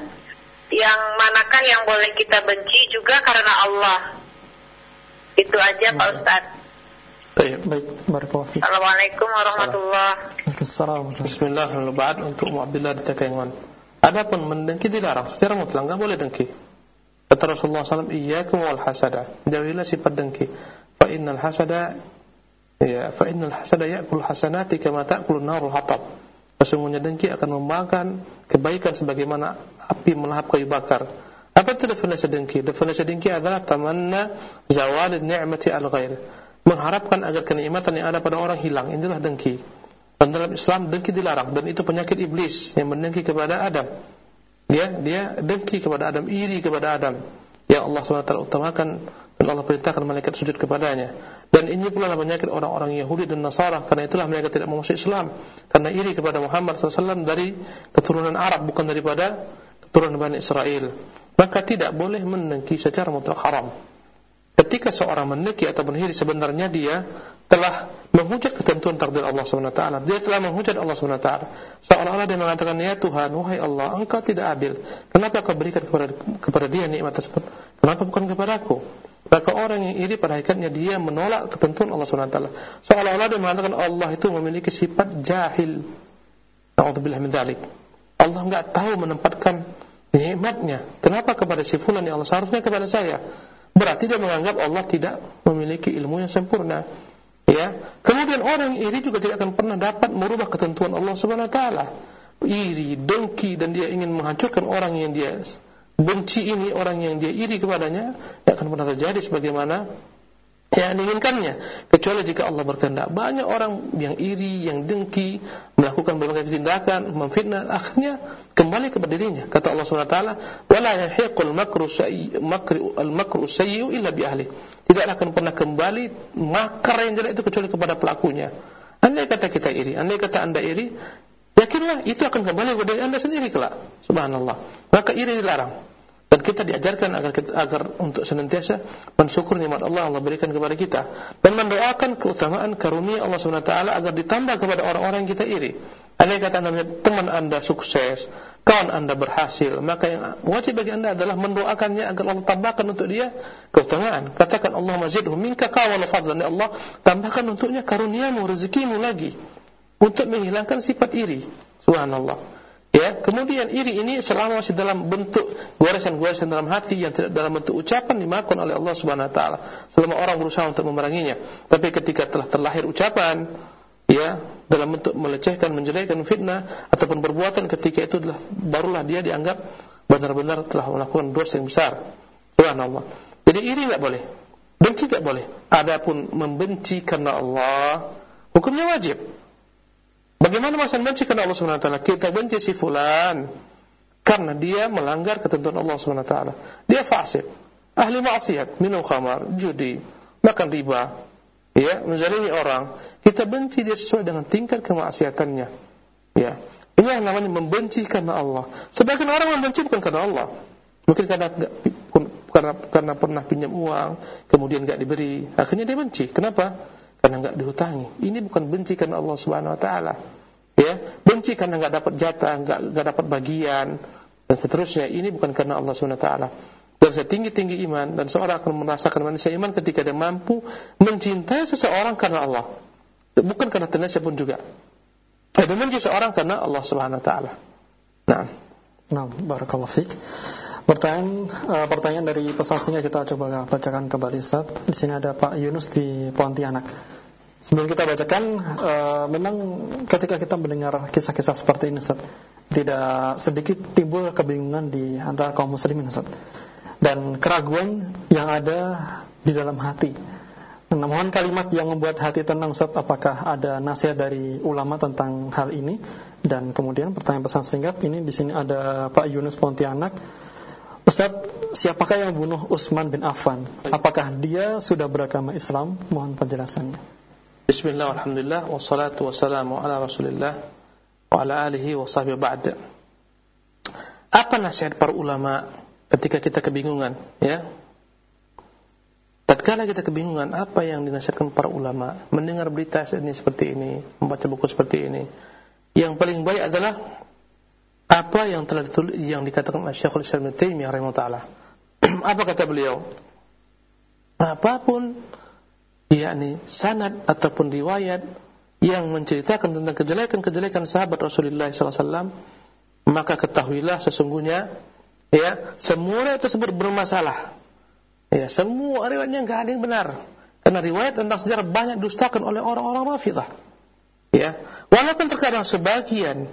yang manakah yang boleh kita benci juga karena Allah itu aja Pak Ustadz
Baik, baik. Barakallahu
Assalamualaikum warahmatullahi
wabarakatuh.
Bismillahirrahmanirrahim. Untuk Mu'abdillah di Takengon. Adapun mendengki dilarang secara mutlak, enggak boleh dengki. Kata Rasulullah SAW, Iyakum wal hasada. Jauhilah sifat dengki. Fa innal hasada ya, fa innal hasada ya'kul hasanati kama ta'kul narul hatab. Sesungguhnya dengki akan memakan kebaikan sebagaimana api melahap kayu bakar. Apa itu definisi dengki? Definisi dengki adalah tamanna zawal ni'mati al-ghair mengharapkan agar kenikmatan yang ada pada orang hilang. Inilah dengki. Dan dalam Islam dengki dilarang dan itu penyakit iblis yang mendengki kepada Adam. Dia dia dengki kepada Adam, iri kepada Adam. Ya Allah SWT utamakan dan Allah perintahkan malaikat sujud kepadanya. Dan ini pula penyakit orang-orang Yahudi dan Nasara karena itulah mereka tidak mau masuk Islam karena iri kepada Muhammad SAW dari keturunan Arab bukan daripada keturunan Bani Israel. Maka tidak boleh menengki secara mutlak haram. Ketika seorang meneki atau menghiri sebenarnya dia telah menghujat ketentuan takdir Allah SWT. Dia telah menghujat Allah SWT. Seolah-olah dia mengatakan, Ya Tuhan, wahai Allah, engkau tidak adil. Kenapa kau berikan kepada, kepada dia nikmat tersebut? Kenapa bukan kepadaku? Maka orang yang iri pada hakikatnya dia menolak ketentuan Allah SWT. Seolah-olah dia mengatakan Allah itu memiliki sifat jahil. Na'udzubillah min dhalik. Allah enggak tahu menempatkan nikmatnya. Kenapa kepada si fulan ya Allah? Seharusnya kepada saya. Berarti dia menganggap Allah tidak memiliki ilmu yang sempurna. Ya. Kemudian orang iri juga tidak akan pernah dapat merubah ketentuan Allah Subhanahu wa taala. Iri, dengki dan dia ingin menghancurkan orang yang dia benci ini, orang yang dia iri kepadanya, tidak akan pernah terjadi sebagaimana yang diinginkannya. Kecuali jika Allah berkehendak. Banyak orang yang iri yang dengki melakukan berbagai tindakan memfitnah akhirnya kembali kepada dirinya. Kata Allah Subhanahu wa taala wala yahiqul makru makru al makru sayyi illa bi ahli. Tidak akan pernah kembali makar yang jelek itu kecuali kepada pelakunya. Andai kata kita iri andai kata Anda iri yakinlah itu akan kembali kepada Anda sendiri kelak. Subhanallah. Maka iri dilarang dan kita diajarkan agar kita, agar untuk senantiasa mensyukur nikmat Allah Allah berikan kepada kita dan mendoakan keutamaan karunia Allah Subhanahu wa taala agar ditambah kepada orang-orang yang kita iri. Andai kata anda teman anda sukses, kawan anda berhasil, maka yang wajib bagi anda adalah mendoakannya agar Allah tambahkan untuk dia keutamaan. Katakan Allah mazidhu minka kawan fadlan. Ya Allah, tambahkan untuknya karuniamu, rezekimu lagi untuk menghilangkan sifat iri. Subhanallah. Ya, kemudian iri ini selama masih dalam bentuk goresan-goresan dalam hati yang tidak dalam bentuk ucapan dimakan oleh Allah Subhanahu wa taala. Selama orang berusaha untuk memeranginya. Tapi ketika telah terlahir ucapan ya dalam bentuk melecehkan, menjelekkan, fitnah ataupun perbuatan ketika itu adalah barulah dia dianggap benar-benar telah melakukan dosa yang besar. Subhanallah. Jadi iri enggak boleh. Benci enggak boleh. Adapun membenci karena Allah hukumnya wajib. Bagaimana masa benci karena Allah Subhanahu wa taala? Kita benci si fulan karena dia melanggar ketentuan Allah Subhanahu wa taala. Dia fasik, ahli maksiat, minum khamar, judi, makan riba, ya, menzalimi orang. Kita benci dia sesuai dengan tingkat kemaksiatannya. Ya. Ini yang namanya membenci karena Allah. Sebagian orang membenci bukan karena Allah. Mungkin karena karena karena pernah pinjam uang, kemudian enggak diberi, akhirnya dia benci. Kenapa? Karena enggak dihutangi. Ini bukan benci karena Allah Subhanahu wa taala. Ya, benci karena enggak dapat jatah, enggak enggak dapat bagian dan seterusnya. Ini bukan karena Allah Subhanahu wa taala. Dan setinggi-tinggi iman dan seorang akan merasakan manusia iman ketika dia mampu mencintai seseorang karena Allah. Bukan karena tenaga pun juga. Ada mencintai seseorang karena Allah Subhanahu wa taala. Nah,
nah barakallahu fiik. Pertanyaan uh, pertanyaan dari pesan kita coba bacakan kembali Ustaz. Di sini ada Pak Yunus di Pontianak. Sebelum kita bacakan, uh, memang ketika kita mendengar kisah-kisah seperti ini Ustaz, tidak sedikit timbul kebingungan di antara kaum muslimin Ustaz. Dan keraguan yang ada di dalam hati. Namun kalimat yang membuat hati tenang Ustaz, apakah ada nasihat dari ulama tentang hal ini? Dan kemudian pertanyaan pesan singkat ini di sini ada Pak Yunus Pontianak Ustaz, siapakah yang bunuh Utsman bin Affan? Apakah dia sudah beragama Islam? Mohon penjelasannya.
Bismillah, alhamdulillah, wassalatu wassalamu ala rasulillah wa ala alihi wa sahbihi ba'd. Apa nasihat para ulama ketika kita kebingungan, ya? Tatkala kita kebingungan, apa yang dinasihatkan para ulama? Mendengar berita ini seperti ini, membaca buku seperti ini. Yang paling baik adalah apa yang telah ditulis yang dikatakan oleh Syekhul Islam Ibnu Taimiyah rahimahullah. apa kata beliau? Apa pun yakni sanad ataupun riwayat yang menceritakan tentang kejelekan-kejelekan sahabat Rasulullah SAW, maka ketahuilah sesungguhnya ya semua itu tersebut bermasalah. Ya, semua riwayatnya enggak ada yang benar. Karena riwayat tentang sejarah banyak dustakan oleh orang-orang Rafidah. Ya, walaupun terkadang sebagian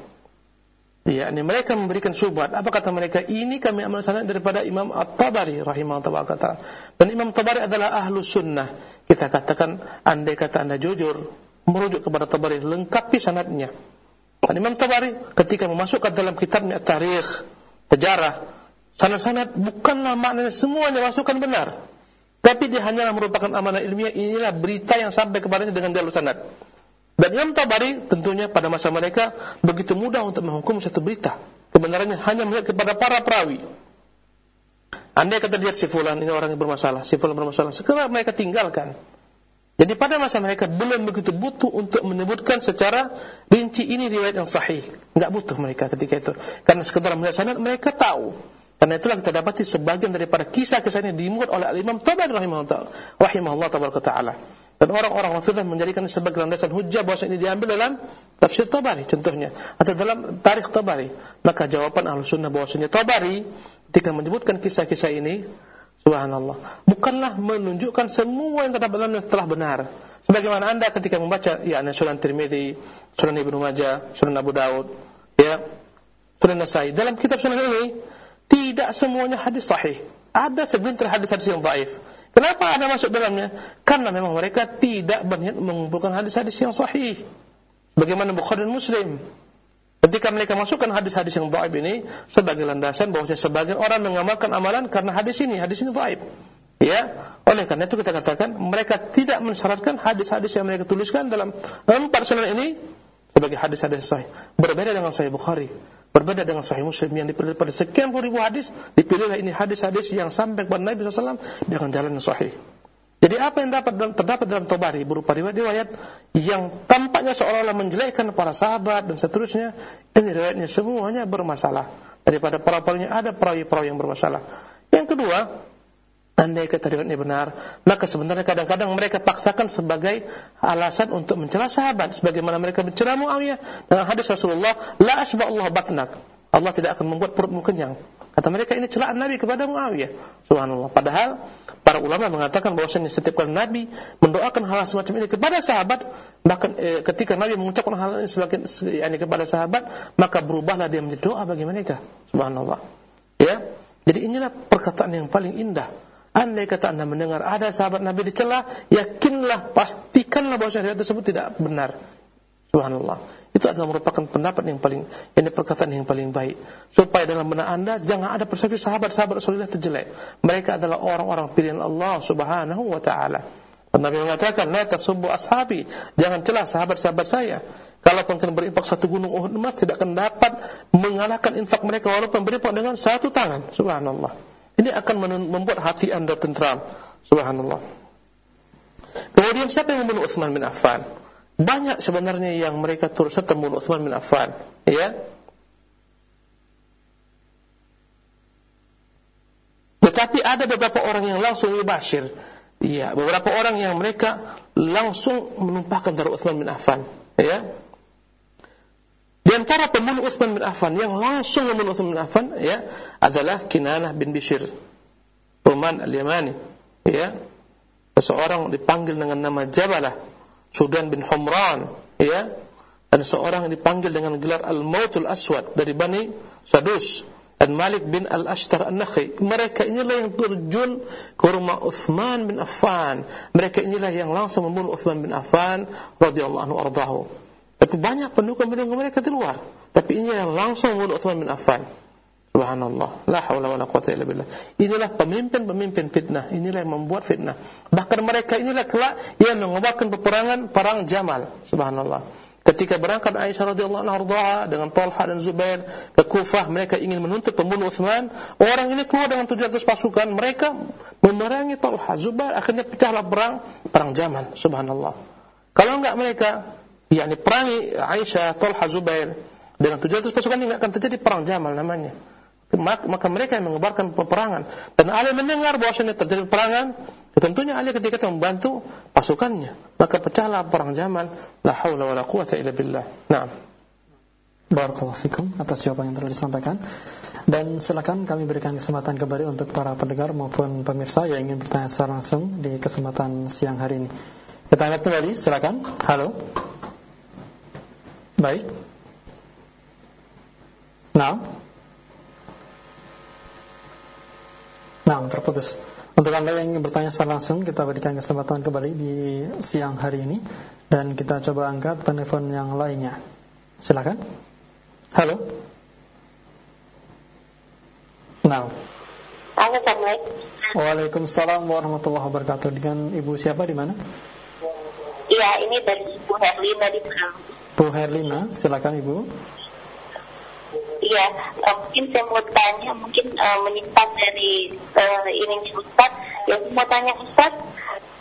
Ya, ini mereka memberikan syubhat. Apa kata mereka? Ini kami amal sanad daripada Imam At-Tabari rahimahullah taala. Dan Imam Tabari adalah ahlu sunnah. Kita katakan andai kata Anda jujur merujuk kepada Tabari lengkapi sanadnya. Dan Imam Tabari ketika memasukkan dalam kitabnya tarikh sejarah sanad-sanad bukanlah maknanya semuanya masukkan benar. Tapi dia hanyalah merupakan amanah ilmiah, inilah berita yang sampai kepadanya dengan jalur sanad. Dan Imam Tabari tentunya pada masa mereka begitu mudah untuk menghukum satu berita. Kebenarannya hanya melihat kepada para perawi. Andai kata lihat si fulan ini orang yang bermasalah, si fulan bermasalah, segera mereka tinggalkan. Jadi pada masa mereka belum begitu butuh untuk menyebutkan secara rinci ini riwayat yang sahih. Enggak butuh mereka ketika itu. Karena sekedar melihat sanad mereka tahu. Karena itulah kita dapati sebagian daripada kisah-kisah ini dimuat oleh Al-Imam Tabari rahimahullah, rahimahullah taala. Dan orang-orang Rafidah menjadikan sebagai landasan hujah bahwa ini diambil dalam tafsir Tabari contohnya atau dalam tarikh Tabari. Maka jawaban Ahlus Sunnah bahwasanya Tabari ketika menyebutkan kisah-kisah ini Subhanallah. Bukanlah menunjukkan semua yang terdapat dalam telah benar. Sebagaimana Anda ketika membaca ya Sunan Tirmidzi, Sunan Ibnu Majah, Sunan Abu Daud, ya, Sunan Nasai. Dalam kitab Sunan ini tidak semuanya hadis sahih. Ada segelintir hadis-hadis yang dhaif. Kenapa ada masuk dalamnya? Karena memang mereka tidak berniat mengumpulkan hadis-hadis yang sahih. Bagaimana Bukhari dan Muslim. Ketika mereka masukkan hadis-hadis yang dhaif ini sebagai landasan bahwa sebagian orang mengamalkan amalan karena hadis ini, hadis ini dhaif. Ya, oleh karena itu kita katakan mereka tidak mensyaratkan hadis-hadis yang mereka tuliskan dalam empat sunan ini sebagai hadis-hadis sahih. Berbeda dengan Sahih Bukhari, berbeda dengan Sahih Muslim yang dipilih pada sekian puluh ribu hadis, dipilihlah ini hadis-hadis yang sampai kepada Nabi SAW dengan jalan yang sahih. Jadi apa yang dapat terdapat dalam Tabari berupa riwayat-riwayat yang tampaknya seolah-olah menjelekkan para sahabat dan seterusnya, ini riwayatnya semuanya bermasalah. Daripada para perawinya ada perawi-perawi yang bermasalah. Yang kedua, andai kata riwayatnya benar, maka sebenarnya kadang-kadang mereka paksakan sebagai alasan untuk mencela sahabat, sebagaimana mereka mencela Muawiyah dengan hadis Rasulullah, la asba Allah batnak. Allah tidak akan membuat perutmu kenyang. Kata mereka ini celaan Nabi kepada Muawiyah. Subhanallah. Padahal para ulama mengatakan bahwasanya setiap kali Nabi mendoakan hal semacam ini kepada sahabat, bahkan eh, ketika Nabi mengucapkan hal ini sebagai yani kepada sahabat, maka berubahlah dia menjadi doa bagi mereka. Subhanallah. Ya. Jadi inilah perkataan yang paling indah. Andai kata anda mendengar ada sahabat Nabi dicela, yakinlah, pastikanlah bahwa syariat tersebut tidak benar. Subhanallah. Itu adalah merupakan pendapat yang paling ini perkataan yang paling baik. Supaya dalam benak Anda jangan ada persepsi sahabat-sahabat Rasulullah jelek. Mereka adalah orang-orang pilihan Allah Subhanahu wa taala. Nabi mengatakan, "La tasubbu ashabi." Jangan celah sahabat-sahabat saya. Kalaupun kalian berinfak satu gunung Uhud emas tidak akan dapat mengalahkan infak mereka walaupun berinfak dengan satu tangan. Subhanallah. Ini akan membuat hati Anda tentram. Subhanallah. Kemudian siapa yang membunuh Utsman bin Affan? Banyak sebenarnya yang mereka turut serta membunuh Utsman bin Affan, ya. Tetapi ada beberapa orang yang langsung mubashir. Ya, beberapa orang yang mereka langsung menumpahkan darah Utsman bin Affan, ya. Di antara pembunuh Utsman bin Affan yang langsung membunuh Utsman bin Affan, ya, adalah Kinanah bin Bishr, Uman al-Yamani, ya. Seseorang dipanggil dengan nama Jabalah Sudan bin Humran, ya. Dan seorang dipanggil dengan gelar Al-Mautul Aswad dari Bani Sadus dan Malik bin Al-Ashtar An-Nakhi. Mereka inilah yang terjun ke rumah Uthman bin Affan. Mereka inilah yang langsung membunuh Uthman bin Affan radhiyallahu anhu ardahu. Tapi banyak pendukung-pendukung mereka di luar. Tapi ini yang langsung membunuh Uthman bin Affan. Subhanallah. La haula wala quwata illa billah. Inilah pemimpin-pemimpin fitnah. Inilah yang membuat fitnah. Bahkan mereka inilah kelak yang mengobarkan peperangan perang Jamal. Subhanallah. Ketika berangkat Aisyah radhiyallahu anha dengan Talha dan Zubair ke Kufah, mereka ingin menuntut pembunuh Utsman. Orang ini keluar dengan 700 pasukan, mereka memerangi Talha, Zubair, akhirnya pecahlah perang perang Jamal. Subhanallah. Kalau enggak mereka yakni perangi Aisyah, Talha, Zubair. Dengan 700 pasukan ini akan terjadi. Perang Jamal namanya. Maka mereka yang mengebarkan peperangan. Dan Ali mendengar bahwasanya terjadi peperangan tentunya Ali ketika itu membantu pasukannya. Maka pecahlah perang Jamal. La haula wala quwata illa billah. Na'am.
Barakallahu fikum atas jawaban yang telah disampaikan. Dan silakan kami berikan kesempatan kembali untuk para pendengar maupun pemirsa yang ingin bertanya secara langsung di kesempatan siang hari ini. Kita lihat kembali, silakan. Halo. Baik. Nah. Nah, terputus. Untuk Anda yang ingin bertanya secara langsung, kita berikan kesempatan kembali di siang hari ini dan kita coba angkat telepon yang lainnya. Silakan. Halo. Nah.
Assalamualaikum.
Waalaikumsalam warahmatullahi wabarakatuh. Dengan Ibu siapa di mana?
Iya, ini dari Ibu Herlina di Pekanbaru.
Bu Herlina, silakan Ibu.
Iya, uh, mungkin saya mau tanya, mungkin uh, menyimpang dari uh, ini Ustaz. Yang mau tanya Ustaz,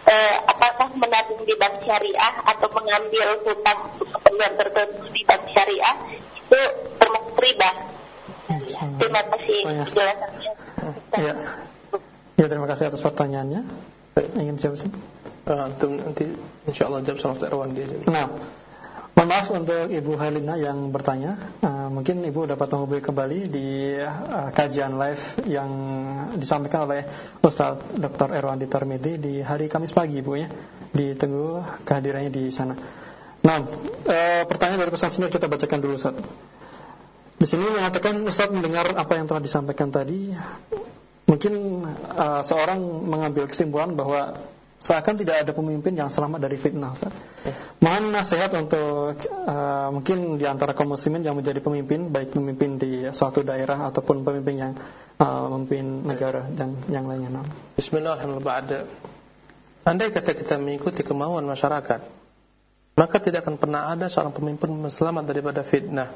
uh, apakah menabung di bank syariah atau mengambil hutang untuk keperluan tertentu di bank syariah itu termasuk riba? Terima kasih
Oh, ya.
penjelasannya.
Ya. Ya, terima kasih atas pertanyaannya. Ingin jawab sih?
Eh, antum nanti insyaallah jawab sama Ustaz Irwan dia.
Nah, mohon maaf untuk Ibu Helena yang bertanya. Uh, mungkin Ibu dapat menghubungi kembali di uh, kajian live yang disampaikan oleh Ustaz Dr. Erwandi Tarmidi di hari Kamis pagi, Ibu ya. Ditunggu kehadirannya di sana. Nah, uh, pertanyaan dari pesan singkat kita bacakan dulu, Ustaz. Di sini mengatakan Ustaz mendengar apa yang telah disampaikan tadi, mungkin uh, seorang mengambil kesimpulan bahwa seakan tidak ada pemimpin yang selamat dari fitnah Ustaz. Mohon nasihat untuk uh, mungkin di antara kaum muslimin yang menjadi pemimpin baik pemimpin di suatu daerah ataupun pemimpin yang uh, memimpin negara dan yang lainnya. Nah.
Bismillahirrahmanirrahim. Andai kata kita mengikuti kemauan masyarakat, maka tidak akan pernah ada seorang pemimpin selamat daripada fitnah,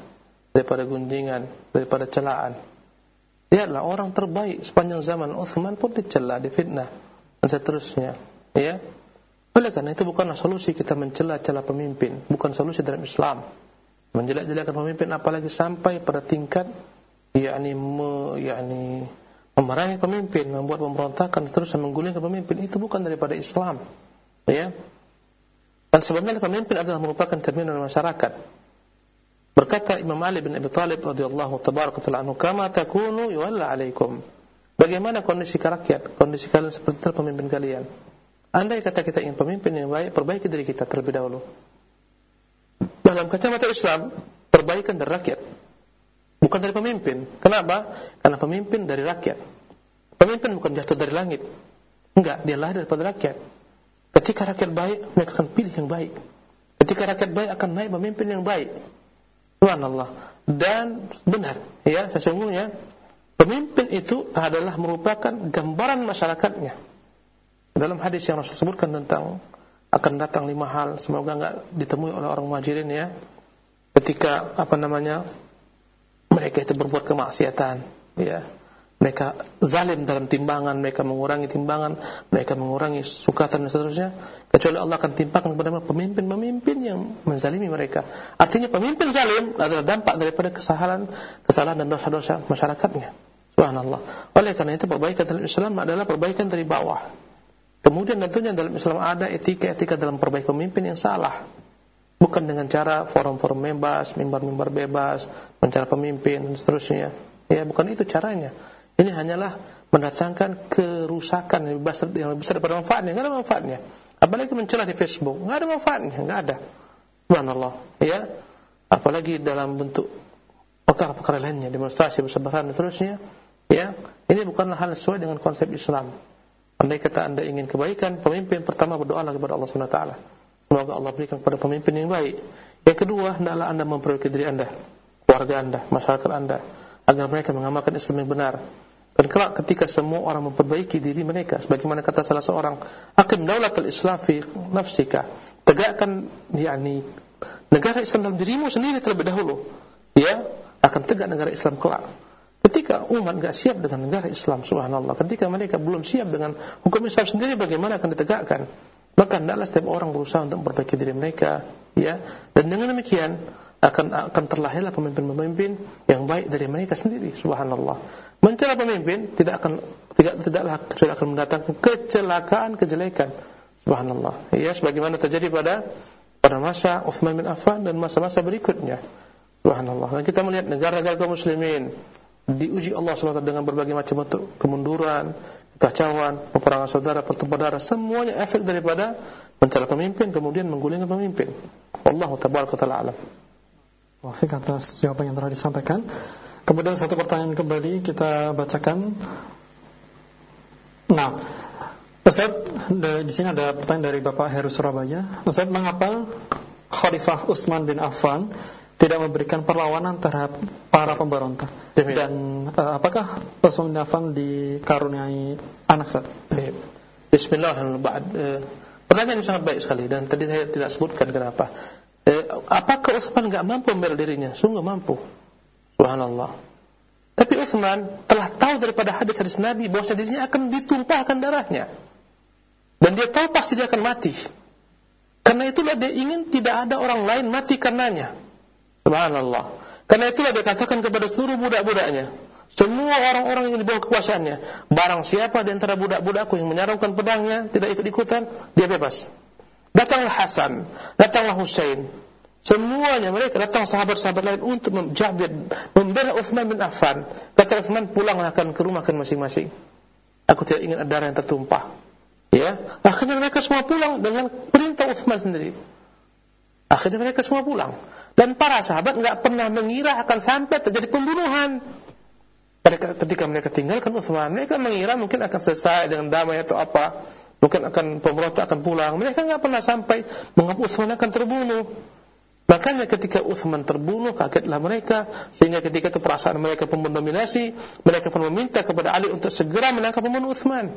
daripada gunjingan, daripada celaan. Dia adalah orang terbaik sepanjang zaman. Uthman pun dicela, difitnah dan seterusnya. Ya. Oleh karena itu bukanlah solusi kita mencela-cela pemimpin, bukan solusi dalam Islam. Menjelek-jelekkan pemimpin apalagi sampai pada tingkat yakni me, yakni memarahi pemimpin, membuat pemberontakan terus menggulingkan pemimpin itu bukan daripada Islam. Ya. Dan sebenarnya pemimpin adalah merupakan cerminan masyarakat. Berkata Imam Ali bin Abi Thalib radhiyallahu tabaraka taala anhu, "Kama takunu yuwalla alaikum." Bagaimana kondisi rakyat, kondisi kalian seperti itu pemimpin kalian. Andai kata kita ingin pemimpin yang baik, perbaiki diri kita terlebih dahulu. Dalam kacamata Islam, perbaikan dari rakyat. Bukan dari pemimpin. Kenapa? Karena pemimpin dari rakyat. Pemimpin bukan jatuh dari langit. Enggak, dia lahir daripada rakyat. Ketika rakyat baik, mereka akan pilih yang baik. Ketika rakyat baik akan naik pemimpin yang baik. Subhanallah. Dan benar, ya, sesungguhnya pemimpin itu adalah merupakan gambaran masyarakatnya. Dalam hadis yang Rasul sebutkan tentang akan datang lima hal, semoga enggak ditemui oleh orang muhajirin ya. Ketika apa namanya? mereka itu berbuat kemaksiatan, ya. Mereka zalim dalam timbangan, mereka mengurangi timbangan, mereka mengurangi sukatan dan seterusnya. Kecuali Allah akan timpakan kepada pemimpin-pemimpin yang menzalimi mereka. Artinya pemimpin zalim adalah dampak daripada kesalahan, kesalahan dan dosa-dosa masyarakatnya. Subhanallah. Oleh karena itu perbaikan dalam Islam adalah perbaikan dari bawah. Kemudian tentunya dalam Islam ada etika-etika dalam perbaikan pemimpin yang salah. Bukan dengan cara forum-forum bebas, mimbar-mimbar bebas, mencari pemimpin dan seterusnya. Ya, bukan itu caranya. Ini hanyalah mendatangkan kerusakan yang lebih besar, yang lebih besar daripada manfaatnya. Enggak ada manfaatnya. Apalagi mencela di Facebook, enggak ada manfaatnya, enggak ada. Subhanallah, ya. Apalagi dalam bentuk perkara-perkara lainnya, demonstrasi besar-besaran dan seterusnya, ya. Ini bukanlah hal sesuai dengan konsep Islam. Andai kata Anda ingin kebaikan, pemimpin pertama berdoalah kepada Allah Subhanahu wa taala. Semoga Allah berikan kepada pemimpin yang baik. Yang kedua, hendaklah Anda memperbaiki diri Anda, keluarga Anda, masyarakat Anda, agar mereka mengamalkan Islam yang benar. Dan kelak ketika semua orang memperbaiki diri mereka, sebagaimana kata salah seorang, "Aqim daulatul Islam fi nafsika." Tegakkan yakni negara Islam dalam dirimu sendiri terlebih dahulu. Ya, akan tegak negara Islam kelak. Ketika umat enggak siap dengan negara Islam, subhanallah, ketika mereka belum siap dengan hukum Islam sendiri bagaimana akan ditegakkan? Maka hendaklah setiap orang berusaha untuk memperbaiki diri mereka, ya. Dan dengan demikian akan akan terlahirlah pemimpin-pemimpin yang baik dari mereka sendiri, subhanallah. Mencela pemimpin tidak akan tidak tidaklah tidak akan mendatangkan kecelakaan, kejelekan. Subhanallah. Ya, sebagaimana terjadi pada pada masa Uthman bin Affan dan masa-masa berikutnya. Subhanallah. Dan kita melihat negara-negara muslimin diuji Allah SWT dengan berbagai macam bentuk kemunduran, kekacauan, peperangan saudara, pertumpahan darah, semuanya efek daripada mencela pemimpin kemudian menggulingkan pemimpin. Wallahu tabaraka taala alam.
Wafik atas jawaban yang telah disampaikan. Kemudian satu pertanyaan kembali kita bacakan. Nah, Ustaz, di sini ada pertanyaan dari Bapak Heru Surabaya. Ustaz, mengapa Khalifah Utsman bin Affan tidak memberikan perlawanan terhadap para pemberontak. Dan uh, apakah bin Affan dikaruniai anak Ustaz?
Bismillahirrahmanirrahim. Pertanyaan yang sangat baik sekali dan tadi saya tidak sebutkan kenapa. Eh, apakah Utsman enggak mampu membela dirinya? Sungguh mampu. Subhanallah. Tapi Utsman telah tahu daripada hadis-hadis Nabi bahwa dirinya akan ditumpahkan darahnya. Dan dia tahu pasti dia akan mati. Karena itulah dia ingin tidak ada orang lain mati karenanya. Subhanallah. Karena itulah dia katakan kepada seluruh budak-budaknya, semua orang-orang yang di bawah kekuasaannya, barang siapa di antara budak-budakku yang menyarungkan pedangnya, tidak ikut-ikutan, dia bebas. Datanglah Hasan, datanglah Hussein. Semuanya mereka datang sahabat-sahabat lain untuk menjabir, membela Uthman bin Affan. Kata Uthman, pulanglah akan ke rumah kan masing-masing. Aku tidak ingin ada darah yang tertumpah. Ya, akhirnya mereka semua pulang dengan perintah Uthman sendiri. Akhirnya mereka semua pulang. Dan para sahabat nggak pernah mengira akan sampai terjadi pembunuhan. Mereka, ketika mereka tinggalkan Uthman, mereka mengira mungkin akan selesai dengan damai atau apa. Mungkin akan pemberontak akan pulang. Mereka nggak pernah sampai mengapa Uthman akan terbunuh. Makanya ketika Uthman terbunuh, kagetlah mereka. Sehingga ketika itu perasaan mereka pun mendominasi. Mereka pun meminta kepada Ali untuk segera menangkap pembunuh Uthman.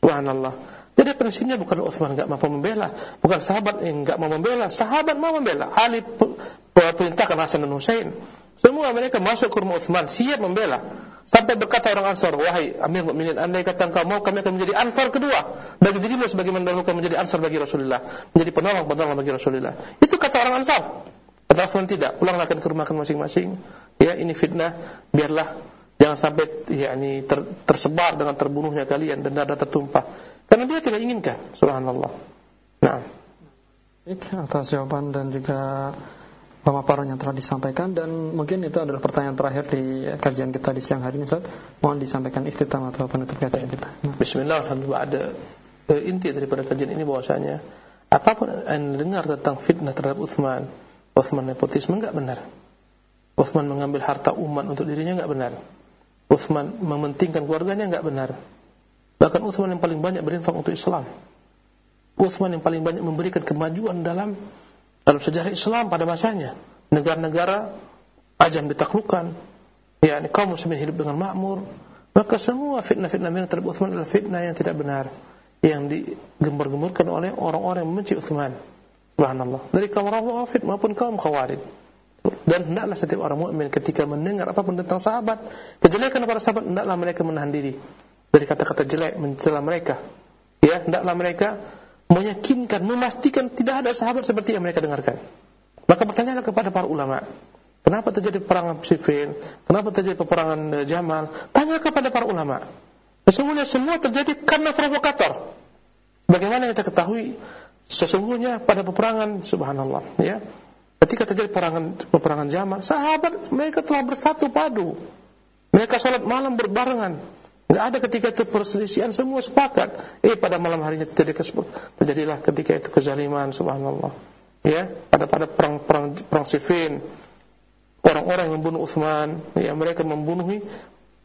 Subhanallah. Jadi prinsipnya bukan Uthman enggak mampu membela, bukan sahabat yang enggak mau membela, sahabat mau membela. Ali perintahkan Hasan dan Husain. Semua mereka masuk ke rumah Uthman, siap membela. Sampai berkata orang Ansar, wahai Amir Mukminin, andai kata engkau mau, kami akan menjadi Ansar kedua bagi dirimu sebagaimana dahulu kau menjadi Ansar bagi Rasulullah, menjadi penolong penolong bagi Rasulullah. Itu kata orang Ansar. Kata Uthman tidak, pulanglah ke rumah masing-masing. Ya, ini fitnah, biarlah jangan sampai yakni ter, tersebar dengan terbunuhnya kalian dan darah tertumpah. Karena dia tidak inginkan, subhanallah. Nah.
Baik, atas jawaban dan juga pemaparan yang telah disampaikan dan mungkin itu adalah pertanyaan terakhir di kajian kita di siang hari ini Ustaz. Mohon disampaikan ikhtitam atau penutup kajian kita.
Nah. Bismillah, alhamdulillah ada eh, inti daripada kajian ini bahwasanya apa pun yang dengar tentang fitnah terhadap Uthman, Uthman nepotisme enggak benar. Uthman mengambil harta umat untuk dirinya enggak benar. Uthman mementingkan keluarganya enggak benar. Bahkan Uthman yang paling banyak berinfak untuk Islam. Uthman yang paling banyak memberikan kemajuan dalam dalam sejarah Islam pada masanya. Negara-negara ajam ditaklukkan. Ya, kaum muslimin hidup dengan makmur. Maka semua fitnah-fitnah yang terhadap Uthman adalah fitnah yang tidak benar. Yang digembar-gemburkan oleh orang-orang yang membenci Uthman. Subhanallah. Dari kaum Rawafid maupun kaum Khawarij. Dan hendaklah setiap orang mukmin ketika mendengar apa pun tentang sahabat, kejelekan para sahabat, hendaklah mereka menahan diri dari kata-kata jelek mencela mereka. Ya, hendaklah mereka meyakinkan, memastikan tidak ada sahabat seperti yang mereka dengarkan. Maka pertanyaanlah kepada para ulama, kenapa terjadi peperangan Siffin? Kenapa terjadi peperangan eh, Jamal? Tanya kepada para ulama. Sesungguhnya semua terjadi karena provokator. Bagaimana kita ketahui sesungguhnya pada peperangan subhanallah, ya. Ketika terjadi peperangan peperangan Jamal, sahabat mereka telah bersatu padu. Mereka sholat malam berbarengan. Enggak ada ketika itu perselisihan semua sepakat. Eh pada malam harinya terjadi terjadilah ketika itu kezaliman subhanallah. Ya, pada pada perang perang perang Siffin orang-orang yang membunuh Utsman, ya mereka membunuh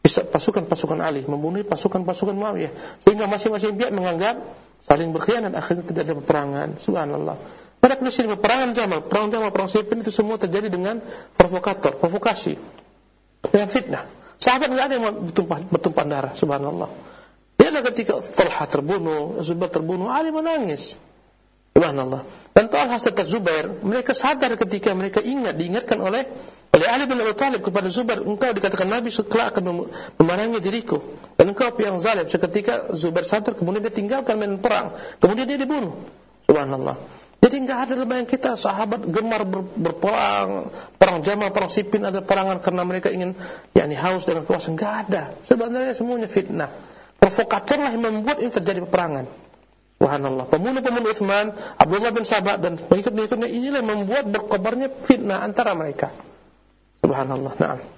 pasukan-pasukan Ali, membunuh pasukan-pasukan Muawiyah. Sehingga masing-masing pihak menganggap saling berkhianat akhirnya tidak ada peperangan. Subhanallah. Pada kondisi peperangan Jamal, perang Jamal, perang Siffin itu semua terjadi dengan provokator, provokasi. Dengan fitnah. Sahabat tidak ada yang bertumpah, bertumpah darah, subhanallah. Dia ketika Talha terbunuh, Zubair terbunuh, Ali menangis. Subhanallah. Dan Talha serta Zubair, mereka sadar ketika mereka ingat, diingatkan oleh oleh Ali bin Abi Thalib kepada Zubair, engkau dikatakan Nabi setelah akan memerangi diriku. Dan engkau yang zalim. Seketika Zubair sadar, kemudian dia tinggalkan main perang. Kemudian dia dibunuh. Subhanallah. Jadi nggak ada dalam yang kita sahabat gemar ber, berperang, perang Jamal, perang Sipin ada perangan karena mereka ingin yakni haus dengan kekuasaan. Nggak ada. Sebenarnya semuanya fitnah. Provokator lah yang membuat ini terjadi peperangan. Subhanallah. Pembunuh-pembunuh Utsman, Abdullah bin Sabah dan pengikut-pengikutnya inilah yang membuat berkobarnya fitnah antara mereka. Subhanallah. Nah.